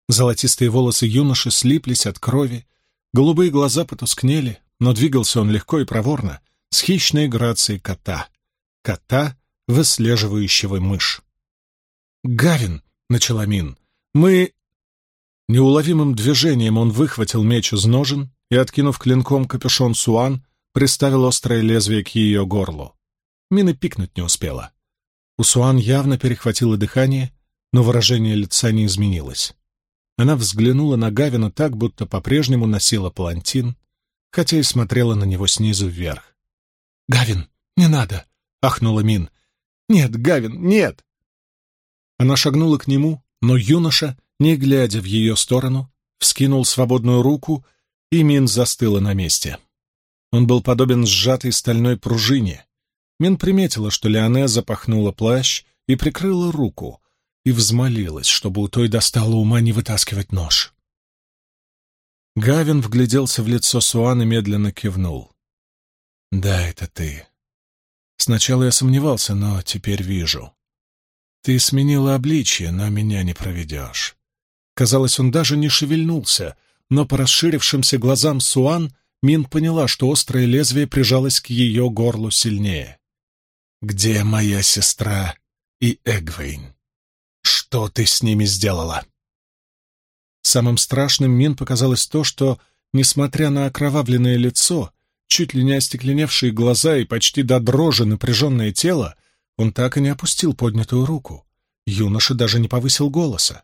Золотистые волосы юноши слиплись от крови, голубые глаза потускнели, но двигался он легко и проворно, с хищной грацией кота. Кота, выслеживающего мышь. «Гавин!» — начала Мин. «Мы...» Неуловимым движением он выхватил меч из ножен и, откинув клинком капюшон Суан, приставил острое лезвие к ее горлу. Мина пикнуть не успела. У Суан явно перехватило дыхание, но выражение лица не изменилось. Она взглянула на Гавина так, будто по-прежнему носила палантин, хотя и смотрела на него снизу вверх. «Гавин, не надо!» — ахнула Мин. «Нет, Гавин, нет!» Она шагнула к нему, но юноша, не глядя в ее сторону, вскинул свободную руку, и Мин застыла на месте. Он был подобен сжатой стальной пружине. Мин приметила, что Леоне запахнула плащ и прикрыла руку, и взмолилась, чтобы у той достало ума не вытаскивать нож. Гавин вгляделся в лицо Суан и медленно кивнул. «Да, это ты. Сначала я сомневался, но теперь вижу. Ты сменила обличье, но меня не проведешь». Казалось, он даже не шевельнулся, но по расширившимся глазам Суан Мин поняла, что острое лезвие прижалось к ее горлу сильнее. «Где моя сестра и Эгвейн?» Что ты с ними сделала?» Самым страшным Мин показалось то, что, несмотря на окровавленное лицо, чуть ли не остекленевшие глаза и почти до дрожи напряженное тело, он так и не опустил поднятую руку. Юноша даже не повысил голоса.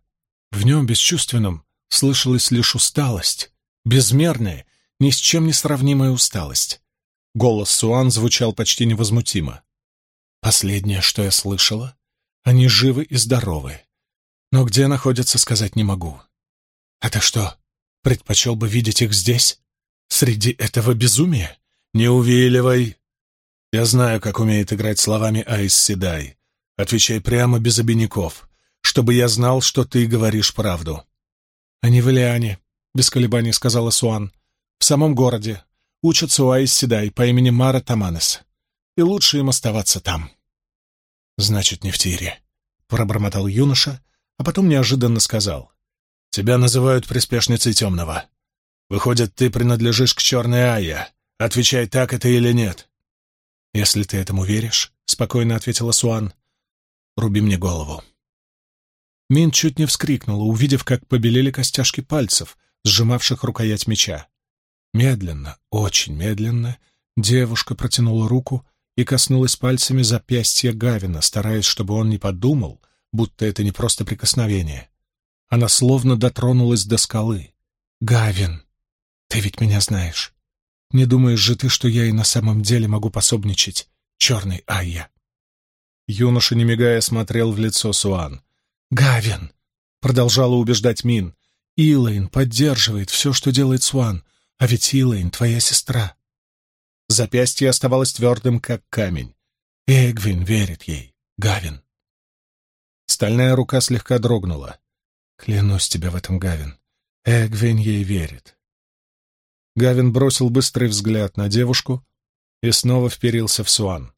В нем, бесчувственном, слышалась лишь усталость, безмерная, ни с чем не сравнимая усталость. Голос Суан звучал почти невозмутимо. «Последнее, что я слышала, они живы и здоровы. Но где находятся, сказать не могу. А ты что, предпочел бы видеть их здесь? Среди этого безумия? Не увиливай. Я знаю, как умеет играть словами Айс Седай. Отвечай прямо без обиняков, чтобы я знал, что ты говоришь правду. Они в Илиане, без колебаний сказала Суан. В самом городе. Учатся у Айс Седай по имени Мара Таманес. И лучше им оставаться там. «Значит, не в тире», — пробормотал юноша, а потом неожиданно сказал. «Тебя называют приспешницей темного. Выходит, ты принадлежишь к черной Айя. Отвечай, так это или нет». «Если ты этому веришь», — спокойно ответила Суан, — «руби мне голову». Мин чуть не вскрикнула, увидев, как побелели костяшки пальцев, сжимавших рукоять меча. Медленно, очень медленно, девушка протянула руку и коснулась пальцами запястья Гавина, стараясь, чтобы он не подумал, будто это не просто прикосновение. Она словно дотронулась до скалы. «Гавин, ты ведь меня знаешь. Не думаешь же ты, что я и на самом деле могу пособничать черный Айя?» Юноша, не мигая, смотрел в лицо Суан. «Гавин!» — продолжала убеждать Мин. «Илэйн поддерживает все, что делает Суан, а ведь Илэйн — твоя сестра. Запястье оставалось твердым, как камень. Эгвин верит ей. Гавин. Стальная рука слегка дрогнула. Клянусь тебе в этом, Гавин. Эгвин ей верит. Гавин бросил быстрый взгляд на девушку и снова вперился в Суан.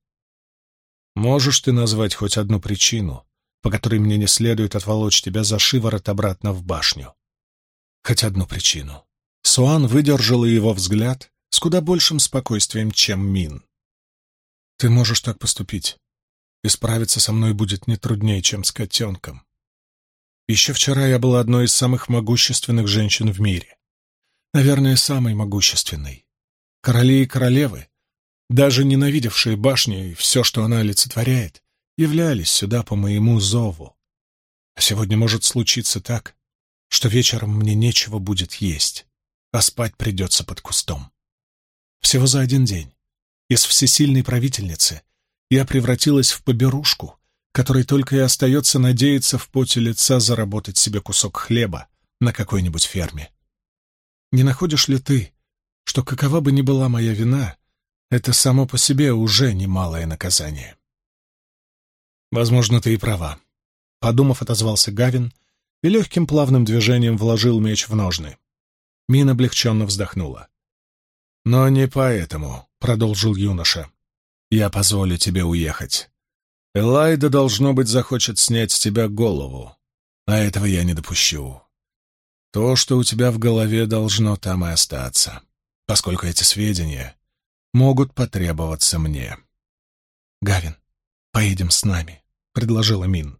«Можешь ты назвать хоть одну причину, по которой мне не следует отволочь тебя за шиворот обратно в башню?» «Хоть одну причину». Суан выдержала его взгляд с куда большим спокойствием, чем Мин. «Ты можешь так поступить, и справиться со мной будет не труднее, чем с котенком. Еще вчера я была одной из самых могущественных женщин в мире. Наверное, самой могущественной. Короли и королевы, даже ненавидевшие башню и все, что она олицетворяет, являлись сюда по моему зову. А сегодня может случиться так, что вечером мне нечего будет есть, а спать придется под кустом. Всего за один день. Из всесильной правительницы я превратилась в поберушку, которой только и остается надеяться в поте лица заработать себе кусок хлеба на какой-нибудь ферме. Не находишь ли ты, что какова бы ни была моя вина, это само по себе уже немалое наказание? Возможно, ты и права. Подумав, отозвался Гавин и легким плавным движением вложил меч в ножны. Мин облегченно вздохнула. «Но не поэтому», — продолжил юноша. «Я позволю тебе уехать. Элайда, должно быть, захочет снять с тебя голову, а этого я не допущу. То, что у тебя в голове, должно там и остаться, поскольку эти сведения могут потребоваться мне». «Гавин, поедем с нами», — предложила Мин.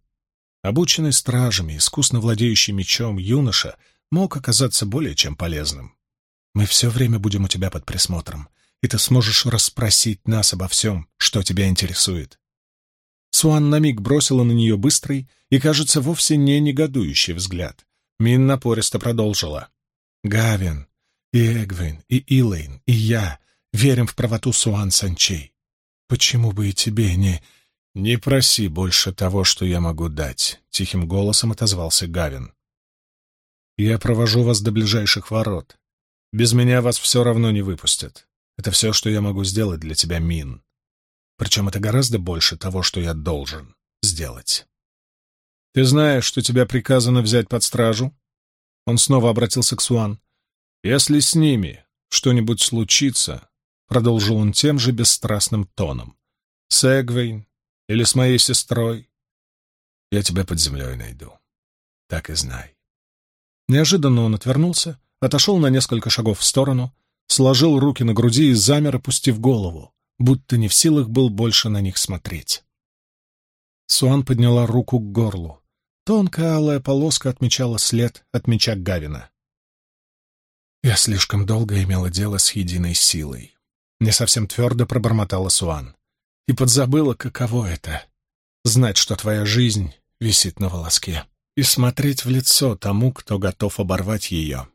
Обученный стражами, искусно владеющий мечом юноша мог оказаться более чем полезным. «Мы все время будем у тебя под присмотром, и ты сможешь расспросить нас обо всем, что тебя интересует. Суан на миг бросила на нее быстрый и, кажется, вовсе не негодующий взгляд. Мин напористо продолжила. «Гавин, и Эгвин, и Илэйн, и я верим в правоту Суан Санчей. Почему бы и тебе не...» «Не проси больше того, что я могу дать», — тихим голосом отозвался Гавин. «Я провожу вас до ближайших ворот. Без меня вас все равно не выпустят. Это все, что я могу сделать для тебя, Мин. Причем это гораздо больше того, что я должен сделать. «Ты знаешь, что тебя приказано взять под стражу?» Он снова обратился к Суан. «Если с ними что-нибудь случится, — продолжил он тем же бесстрастным тоном, — с Эгвейн или с моей сестрой, я тебя под землей найду. Так и знай». Неожиданно он отвернулся, отошел на несколько шагов в сторону, сложил руки на груди и замер, опустив голову будто не в силах был больше на них смотреть. Суан подняла руку к горлу. Тонкая алая полоска отмечала след от меча Гавина. «Я слишком долго имела дело с единой силой», — не совсем твердо пробормотала Суан. «И подзабыла, каково это — знать, что твоя жизнь висит на волоске, и смотреть в лицо тому, кто готов оборвать ее».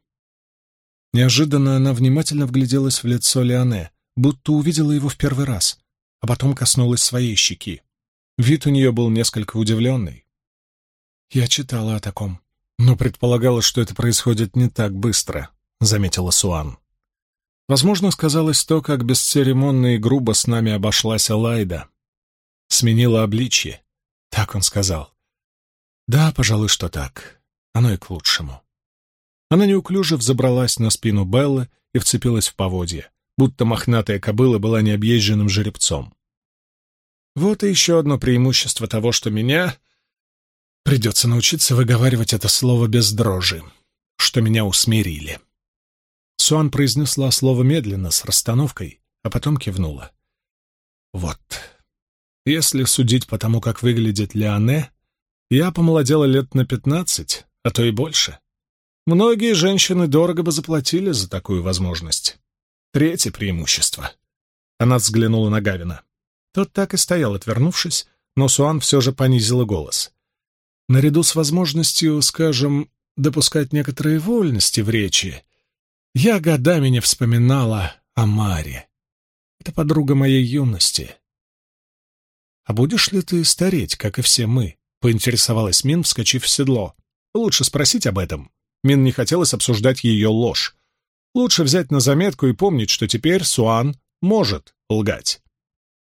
Неожиданно она внимательно вгляделась в лицо Леоне, будто увидела его в первый раз, а потом коснулась своей щеки. Вид у нее был несколько удивленный. «Я читала о таком, но предполагала, что это происходит не так быстро», — заметила Суан. Возможно, сказалось то, как бесцеремонно и грубо с нами обошлась Алайда. Сменила обличье, так он сказал. Да, пожалуй, что так. Оно и к лучшему. Она неуклюже взобралась на спину Беллы и вцепилась в поводья будто мохнатая кобыла была необъезженным жеребцом. Вот и еще одно преимущество того, что меня... Придется научиться выговаривать это слово без дрожи, что меня усмирили. Суан произнесла слово медленно, с расстановкой, а потом кивнула. Вот. Если судить по тому, как выглядит Леоне, я помолодела лет на пятнадцать, а то и больше. Многие женщины дорого бы заплатили за такую возможность. Третье преимущество. Она взглянула на Гавина. Тот так и стоял, отвернувшись, но Суан все же понизила голос. Наряду с возможностью, скажем, допускать некоторые вольности в речи, я годами не вспоминала о Маре. Это подруга моей юности. «А будешь ли ты стареть, как и все мы?» — поинтересовалась Мин, вскочив в седло. «Лучше спросить об этом». Мин не хотелось обсуждать ее ложь. Лучше взять на заметку и помнить, что теперь Суан может лгать.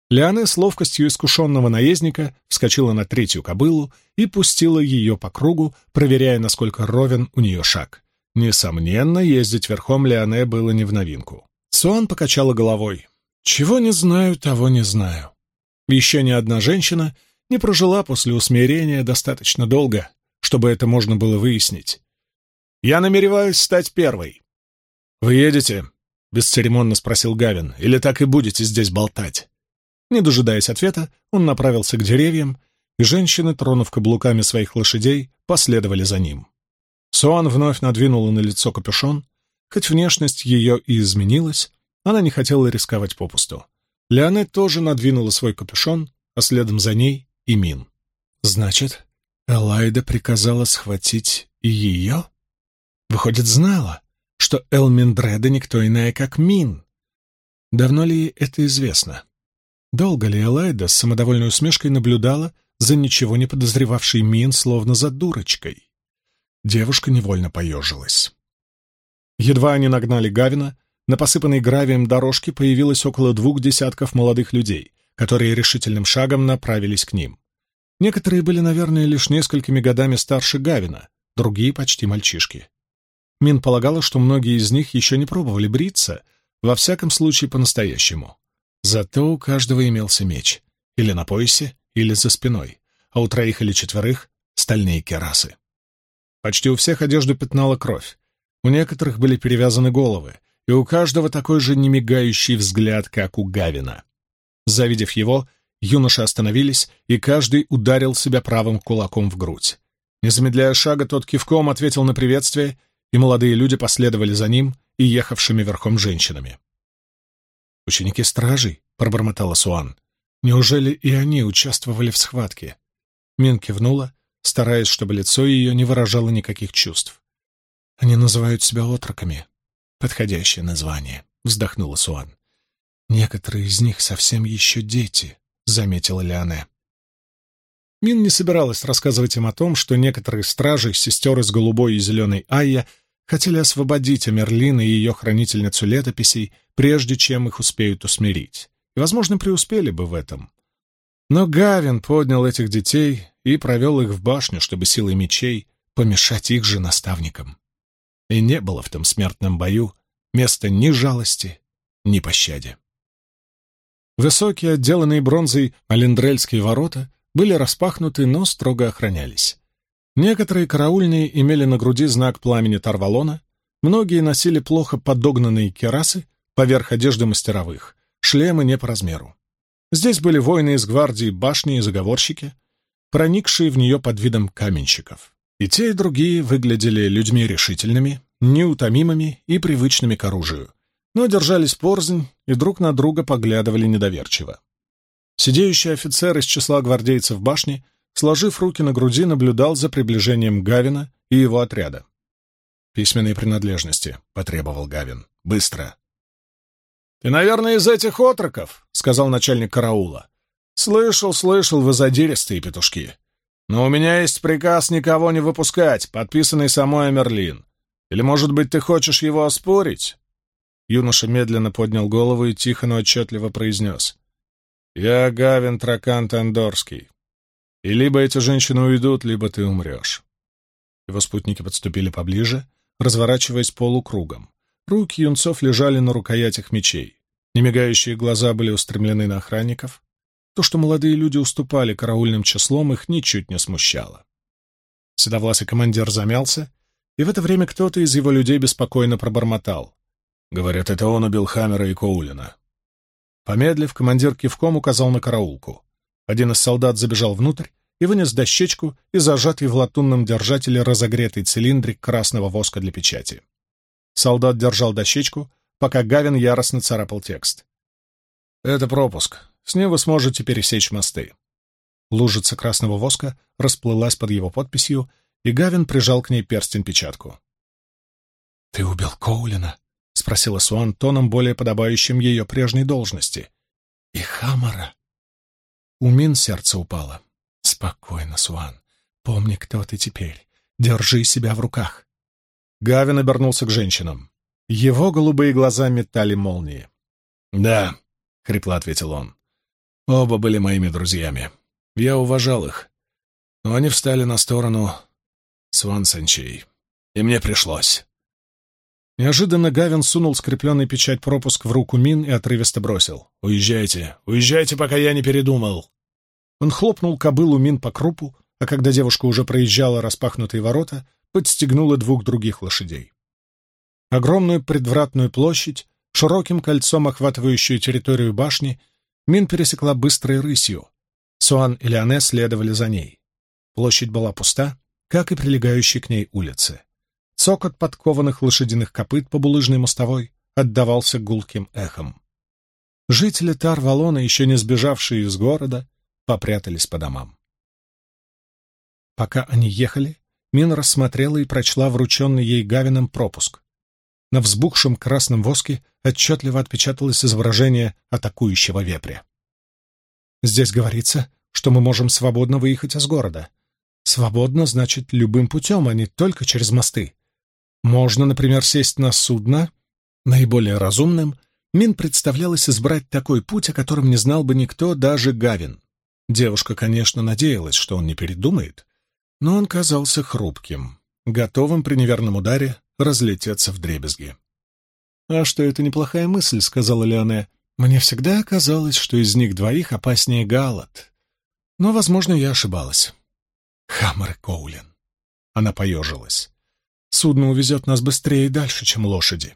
Лиане с ловкостью искушенного наездника вскочила на третью кобылу и пустила ее по кругу, проверяя, насколько ровен у нее шаг. Несомненно, ездить верхом Лиане было не в новинку. Суан покачала головой. «Чего не знаю, того не знаю». Еще ни одна женщина не прожила после усмирения достаточно долго, чтобы это можно было выяснить. «Я намереваюсь стать первой», «Вы едете?» — бесцеремонно спросил Гавин. «Или так и будете здесь болтать?» Не дожидаясь ответа, он направился к деревьям, и женщины, тронув каблуками своих лошадей, последовали за ним. Суан вновь надвинула на лицо капюшон. Хоть внешность ее и изменилась, она не хотела рисковать попусту. Леонет тоже надвинула свой капюшон, а следом за ней и Мин. «Значит, Элайда приказала схватить и ее? Выходит, знала?» что Элминдреда никто иная, как Мин. Давно ли это известно? Долго ли Элайда с самодовольной усмешкой наблюдала за ничего не подозревавшей Мин, словно за дурочкой? Девушка невольно поежилась. Едва они нагнали Гавина, на посыпанной гравием дорожке появилось около двух десятков молодых людей, которые решительным шагом направились к ним. Некоторые были, наверное, лишь несколькими годами старше Гавина, другие почти мальчишки. Мин полагала, что многие из них еще не пробовали бриться, во всяком случае по-настоящему. Зато у каждого имелся меч, или на поясе, или за спиной, а у троих или четверых — стальные керасы. Почти у всех одежду пятнала кровь, у некоторых были перевязаны головы, и у каждого такой же немигающий взгляд, как у Гавина. Завидев его, юноши остановились, и каждый ударил себя правым кулаком в грудь. Не замедляя шага, тот кивком ответил на приветствие, и молодые люди последовали за ним и ехавшими верхом женщинами. «Ученики стражей», — пробормотала Суан. «Неужели и они участвовали в схватке?» Мин кивнула, стараясь, чтобы лицо ее не выражало никаких чувств. «Они называют себя отроками. Подходящее название», — вздохнула Суан. «Некоторые из них совсем еще дети», — заметила Леоне. Мин не собиралась рассказывать им о том, что некоторые стражи, сестер из голубой и зеленой Айя, хотели освободить Амерлин и ее хранительницу летописей, прежде чем их успеют усмирить. И, возможно, преуспели бы в этом. Но Гавин поднял этих детей и провел их в башню, чтобы силой мечей помешать их же наставникам. И не было в том смертном бою места ни жалости, ни пощаде. Высокие, отделанные бронзой Алиндрельские ворота были распахнуты, но строго охранялись. Некоторые караульные имели на груди знак пламени Тарвалона, многие носили плохо подогнанные керасы поверх одежды мастеровых, шлемы не по размеру. Здесь были воины из гвардии башни и заговорщики, проникшие в нее под видом каменщиков. И те, и другие выглядели людьми решительными, неутомимыми и привычными к оружию, но держались порзнь и друг на друга поглядывали недоверчиво. Сидеющий офицер из числа гвардейцев башни, сложив руки на груди, наблюдал за приближением Гавина и его отряда. «Письменные принадлежности», — потребовал Гавин. «Быстро». «Ты, наверное, из этих отроков», — сказал начальник караула. «Слышал, слышал, вы задиристые петушки. Но у меня есть приказ никого не выпускать, подписанный самой Амерлин. Или, может быть, ты хочешь его оспорить?» Юноша медленно поднял голову и тихо, но отчетливо произнес. «Я Гавин Тракант Андорский. И либо эти женщины уйдут, либо ты умрешь». Его спутники подступили поближе, разворачиваясь полукругом. Руки юнцов лежали на рукоятях мечей. Немигающие глаза были устремлены на охранников. То, что молодые люди уступали караульным числом, их ничуть не смущало. Седовласый командир замялся, и в это время кто-то из его людей беспокойно пробормотал. Говорят, это он убил Хаммера и Коулина. Помедлив, командир кивком указал на караулку. Один из солдат забежал внутрь и вынес дощечку и зажатый в латунном держателе разогретый цилиндрик красного воска для печати. Солдат держал дощечку, пока Гавин яростно царапал текст. «Это пропуск. С ним вы сможете пересечь мосты». Лужица красного воска расплылась под его подписью, и Гавин прижал к ней перстень-печатку. «Ты убил Коулина?» — спросила Суан тоном, более подобающим ее прежней должности. «И Хамара?» У Мин сердце упало. «Спокойно, Суан. Помни, кто ты теперь. Держи себя в руках». Гавин обернулся к женщинам. Его голубые глаза метали молнии. «Да», — хрипло ответил он. «Оба были моими друзьями. Я уважал их. Но они встали на сторону Сван Санчей. И мне пришлось». Неожиданно Гавин сунул скрепленный печать пропуск в руку Мин и отрывисто бросил. «Уезжайте! Уезжайте, пока я не передумал!» Он хлопнул кобылу Мин по крупу, а когда девушка уже проезжала распахнутые ворота, подстегнула двух других лошадей. Огромную предвратную площадь, широким кольцом охватывающую территорию башни, Мин пересекла быстрой рысью. Суан и Леоне следовали за ней. Площадь была пуста, как и прилегающие к ней улицы. Цокот подкованных лошадиных копыт по булыжной мостовой отдавался гулким эхом. Жители Тар-Валона, еще не сбежавшие из города, попрятались по домам. Пока они ехали, Мин рассмотрела и прочла врученный ей Гавином пропуск. на взбухшем красном воске отчетливо отпечаталось изображение атакующего вепря. «Здесь говорится, что мы можем свободно выехать из города. Свободно значит любым путем, а не только через мосты. Можно, например, сесть на судно. Наиболее разумным Мин представлялось избрать такой путь, о котором не знал бы никто, даже Гавин. Девушка, конечно, надеялась, что он не передумает, но он казался хрупким, готовым при неверном ударе разлететься в дребезги. «А что, это неплохая мысль», — сказала Леоне. «Мне всегда казалось, что из них двоих опаснее Галат. Но, возможно, я ошибалась». «Хаммер Коулин». Она поежилась. «Судно увезет нас быстрее и дальше, чем лошади».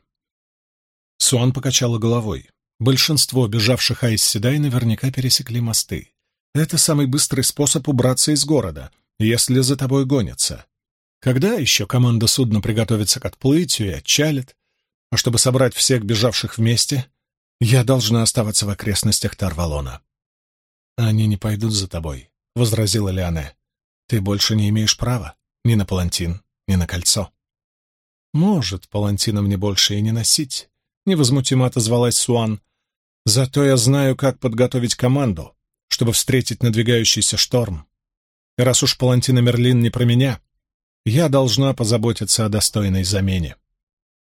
Суан покачала головой. Большинство бежавших Айс Седай наверняка пересекли мосты. Это самый быстрый способ убраться из города, если за тобой гонятся. Когда еще команда судна приготовится к отплытию и отчалит? А чтобы собрать всех бежавших вместе, я должна оставаться в окрестностях Тарвалона. «Они не пойдут за тобой», — возразила Лиане. «Ты больше не имеешь права ни на палантин, ни на кольцо». «Может, палантина мне больше и не носить», — невозмутимо отозвалась Суан. «Зато я знаю, как подготовить команду, чтобы встретить надвигающийся шторм. Раз уж палантина Мерлин не про меня, я должна позаботиться о достойной замене.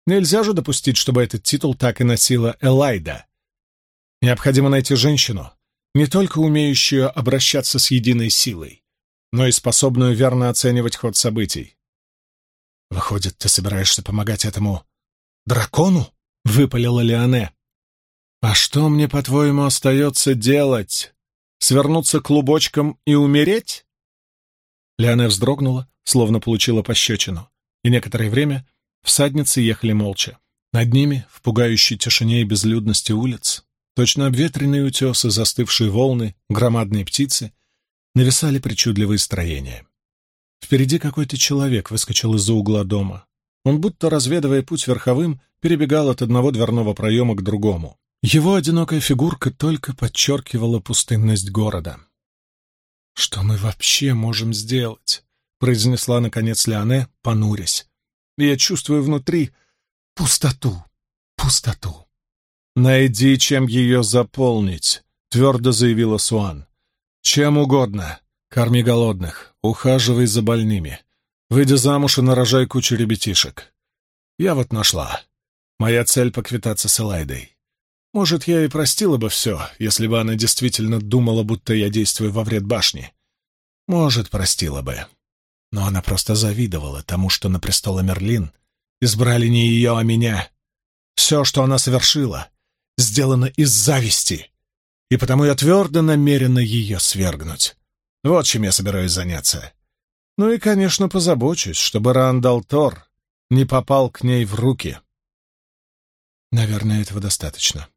Нельзя же допустить, чтобы этот титул так и носила Элайда. Необходимо найти женщину, не только умеющую обращаться с единой силой, но и способную верно оценивать ход событий. «Выходит, ты собираешься помогать этому дракону?» — выпалила Леоне. «А что мне, по-твоему, остается делать? Свернуться клубочком и умереть?» Леоне вздрогнула, словно получила пощечину, и некоторое время всадницы ехали молча. Над ними, в пугающей тишине и безлюдности улиц, точно обветренные утесы, застывшие волны, громадные птицы, нависали причудливые строения. Впереди какой-то человек выскочил из-за угла дома. Он, будто разведывая путь верховым, перебегал от одного дверного проема к другому. Его одинокая фигурка только подчеркивала пустынность города. «Что мы вообще можем сделать?» — произнесла, наконец, Леоне, понурясь. «Я чувствую внутри пустоту, пустоту». «Найди, чем ее заполнить», — твердо заявила Суан. «Чем угодно. Корми голодных, ухаживай за больными. Выйди замуж и нарожай кучу ребятишек. Я вот нашла. Моя цель — поквитаться с Элайдой. Может, я и простила бы все, если бы она действительно думала, будто я действую во вред башни. Может, простила бы. Но она просто завидовала тому, что на престол Мерлин избрали не ее, а меня. Все, что она совершила, сделано из зависти, и потому я твердо намерена ее свергнуть. Вот чем я собираюсь заняться. Ну и, конечно, позабочусь, чтобы Рандал Тор не попал к ней в руки. Наверное, этого достаточно.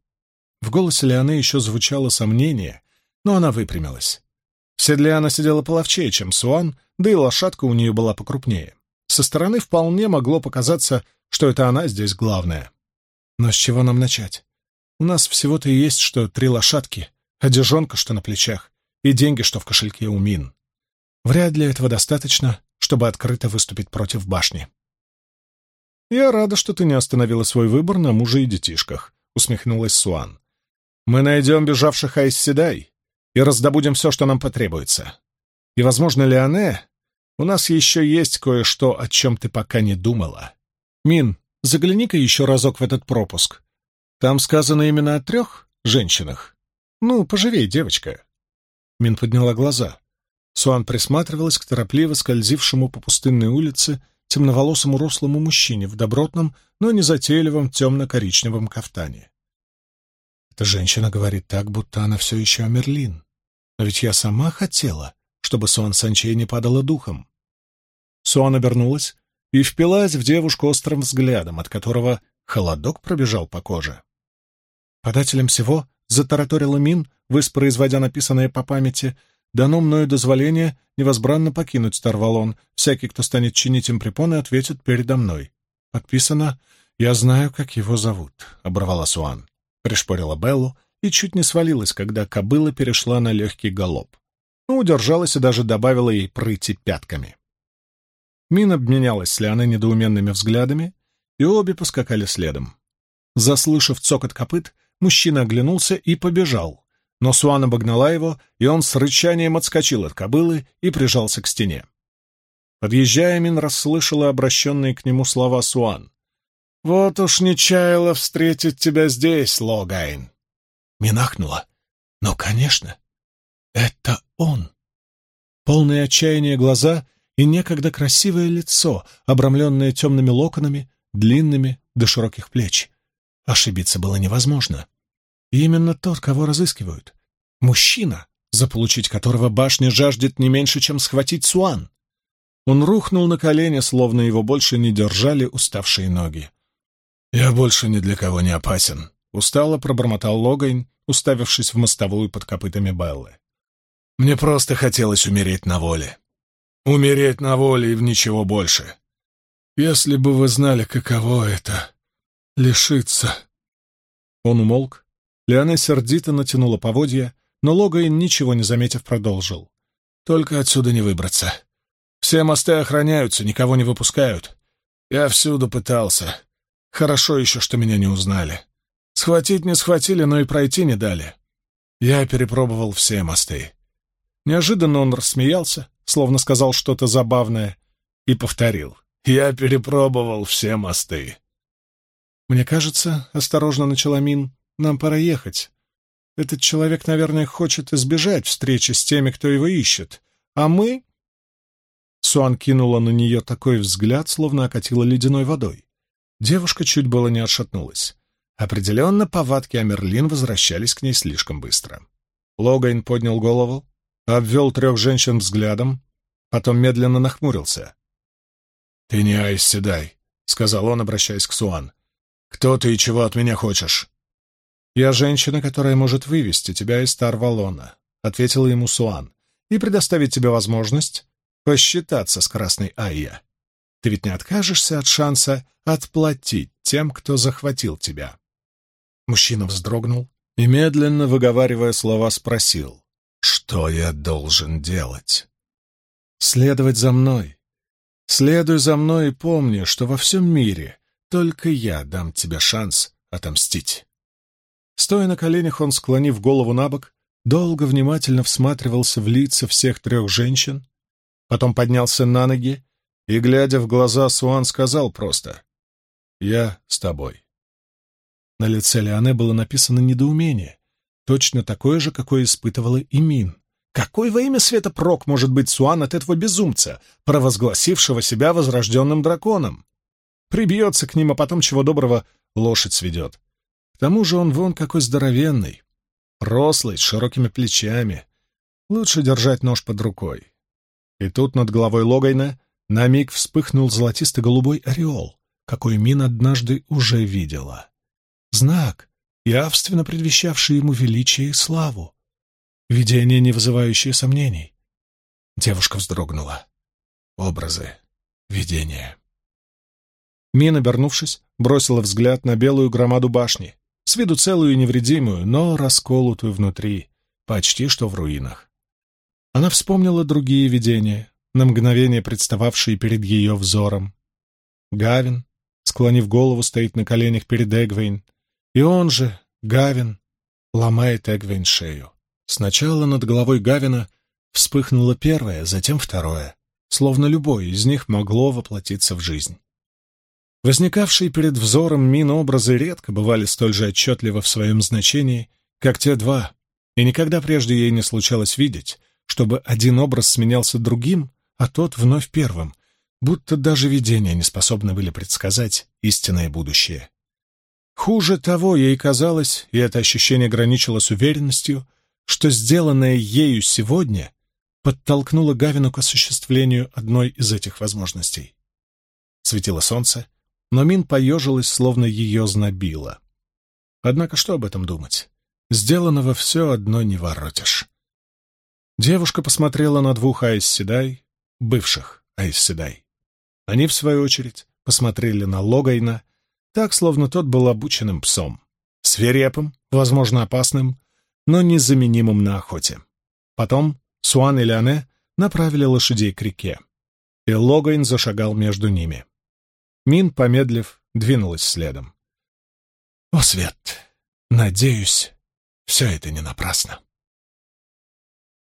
В голосе Леоны еще звучало сомнение, но она выпрямилась. В седле она сидела половчее, чем Суан, да и лошадка у нее была покрупнее. Со стороны вполне могло показаться, что это она здесь главная. Но с чего нам начать? У нас всего-то и есть, что три лошадки, одежонка, что на плечах, и деньги, что в кошельке у Мин. Вряд ли этого достаточно, чтобы открыто выступить против башни. «Я рада, что ты не остановила свой выбор на муже и детишках», — усмехнулась Суан. «Мы найдем бежавших Айсседай и раздобудем все, что нам потребуется. И, возможно, Леоне, у нас еще есть кое-что, о чем ты пока не думала. Мин, загляни-ка еще разок в этот пропуск. Там сказано именно о трех женщинах. Ну, поживей, девочка. Мин подняла глаза. Суан присматривалась к торопливо скользившему по пустынной улице темноволосому рослому мужчине в добротном, но не затейливом темно-коричневом кафтане. Эта женщина говорит так, будто она все еще Амерлин. Но ведь я сама хотела, чтобы Суан Санчей не падала духом. Суан обернулась и впилась в девушку острым взглядом, от которого холодок пробежал по коже. Подателем всего затараторила Мин, воспроизводя написанное по памяти, дано мною дозволение невозбранно покинуть Старвалон. Всякий, кто станет чинить им препоны, ответит передо мной. Подписано «Я знаю, как его зовут», — оборвала Суан. Пришпорила Беллу и чуть не свалилась, когда кобыла перешла на легкий галоп. Но удержалась и даже добавила ей прыти пятками. Мин обменялась с Лианой недоуменными взглядами, и обе поскакали следом. Заслышав цокот копыт, мужчина оглянулся и побежал, но Суан обогнала его, и он с рычанием отскочил от кобылы и прижался к стене. Подъезжая, Мин расслышала обращенные к нему слова Суан. «Вот уж не чаяла встретить тебя здесь, Логайн!» Мин ахнула. «Ну, конечно, это он!» Полные отчаяния глаза и некогда красивое лицо, обрамленное темными локонами, длинными до широких плеч. Ошибиться было невозможно. И именно тот, кого разыскивают. Мужчина, заполучить которого башня жаждет не меньше, чем схватить Суан. Он рухнул на колени, словно его больше не держали уставшие ноги. «Я больше ни для кого не опасен», — устало пробормотал Логайн, уставившись в мостовую под копытами Беллы. «Мне просто хотелось умереть на воле. Умереть на воле и в ничего больше. Если бы вы знали, каково это — лишиться...» Он умолк. Леоне сердито натянула поводья, но Логайн, ничего не заметив, продолжил. «Только отсюда не выбраться. Все мосты охраняются, никого не выпускают. Я всюду пытался. Хорошо еще, что меня не узнали. Схватить не схватили, но и пройти не дали. Я перепробовал все мосты. Неожиданно он рассмеялся, словно сказал что-то забавное, и повторил. «Я перепробовал все мосты». «Мне кажется, — осторожно начала Мин, — нам пора ехать. Этот человек, наверное, хочет избежать встречи с теми, кто его ищет. А мы...» Суан кинула на нее такой взгляд, словно окатила ледяной водой. Девушка чуть было не отшатнулась. Определенно, повадки Амерлин возвращались к ней слишком быстро. Логайн поднял голову, обвел трех женщин взглядом, потом медленно нахмурился. «Ты не Айс Седай», — сказал он, обращаясь к Суан. «Кто ты и чего от меня хочешь?» «Я женщина, которая может вывести тебя из Тарвалона», — ответила ему Суан, «и предоставить тебе возможность посчитаться с Красной Айя. Ты ведь не откажешься от шанса отплатить тем, кто захватил тебя?» Мужчина вздрогнул и, медленно выговаривая слова, спросил, «Что я должен делать?» «Следовать за мной. Следуй за мной и помни, что во всем мире только я дам тебе шанс отомстить». Стоя на коленях, он, склонив голову на бок, долго внимательно всматривался в лица всех трех женщин, потом поднялся на ноги и, глядя в глаза, Суан сказал просто «Я с тобой». На лице Леоне было написано недоумение, точно такое же, какое испытывала и Мин. Какой во имя света прок может быть Суан от этого безумца, провозгласившего себя возрожденным драконом? Прибьется к ним, а потом, чего доброго, лошадь сведет. К тому же он вон какой здоровенный, рослый, с широкими плечами. Лучше держать нож под рукой. И тут над головой Логайна на миг вспыхнул золотисто-голубой ореол, какой Мин однажды уже видела. Знак, явственно предвещавший ему величие и славу. Видение, не вызывающее сомнений. Девушка вздрогнула. Образы. Видение. Мин, обернувшись, бросила взгляд на белую громаду башни, с виду целую и невредимую, но расколотую внутри, почти что в руинах. Она вспомнила другие видения, на мгновение представавшие перед ее взором. Гавин, склонив голову, стоит на коленях перед Эгвейн, и он же, Гавин, ломает Эгвейн шею. Сначала над головой Гавина вспыхнуло первое, затем второе, словно любое из них могло воплотиться в жизнь. Возникавшие перед взором мин образы редко бывали столь же отчетливо в своем значении, как те два, и никогда прежде ей не случалось видеть, чтобы один образ сменялся другим, а тот вновь первым, будто даже видения не способны были предсказать истинное будущее. Хуже того, ей казалось, и это ощущение граничило с уверенностью, что сделанное ею сегодня подтолкнуло Гавину к осуществлению одной из этих возможностей. Светило солнце, но Мин поежилась, словно ее знобило. Однако что об этом думать? Сделанного все одно не воротишь. Девушка посмотрела на двух Айсседай, бывших Айсседай. Они, в свою очередь, посмотрели на Логайна так, словно тот был обученным псом, свирепым, возможно, опасным, но незаменимым на охоте. Потом Суан и Леоне направили лошадей к реке, и Логайн зашагал между ними. Мин, помедлив, двинулась следом. «О, Свет, надеюсь, все это не напрасно».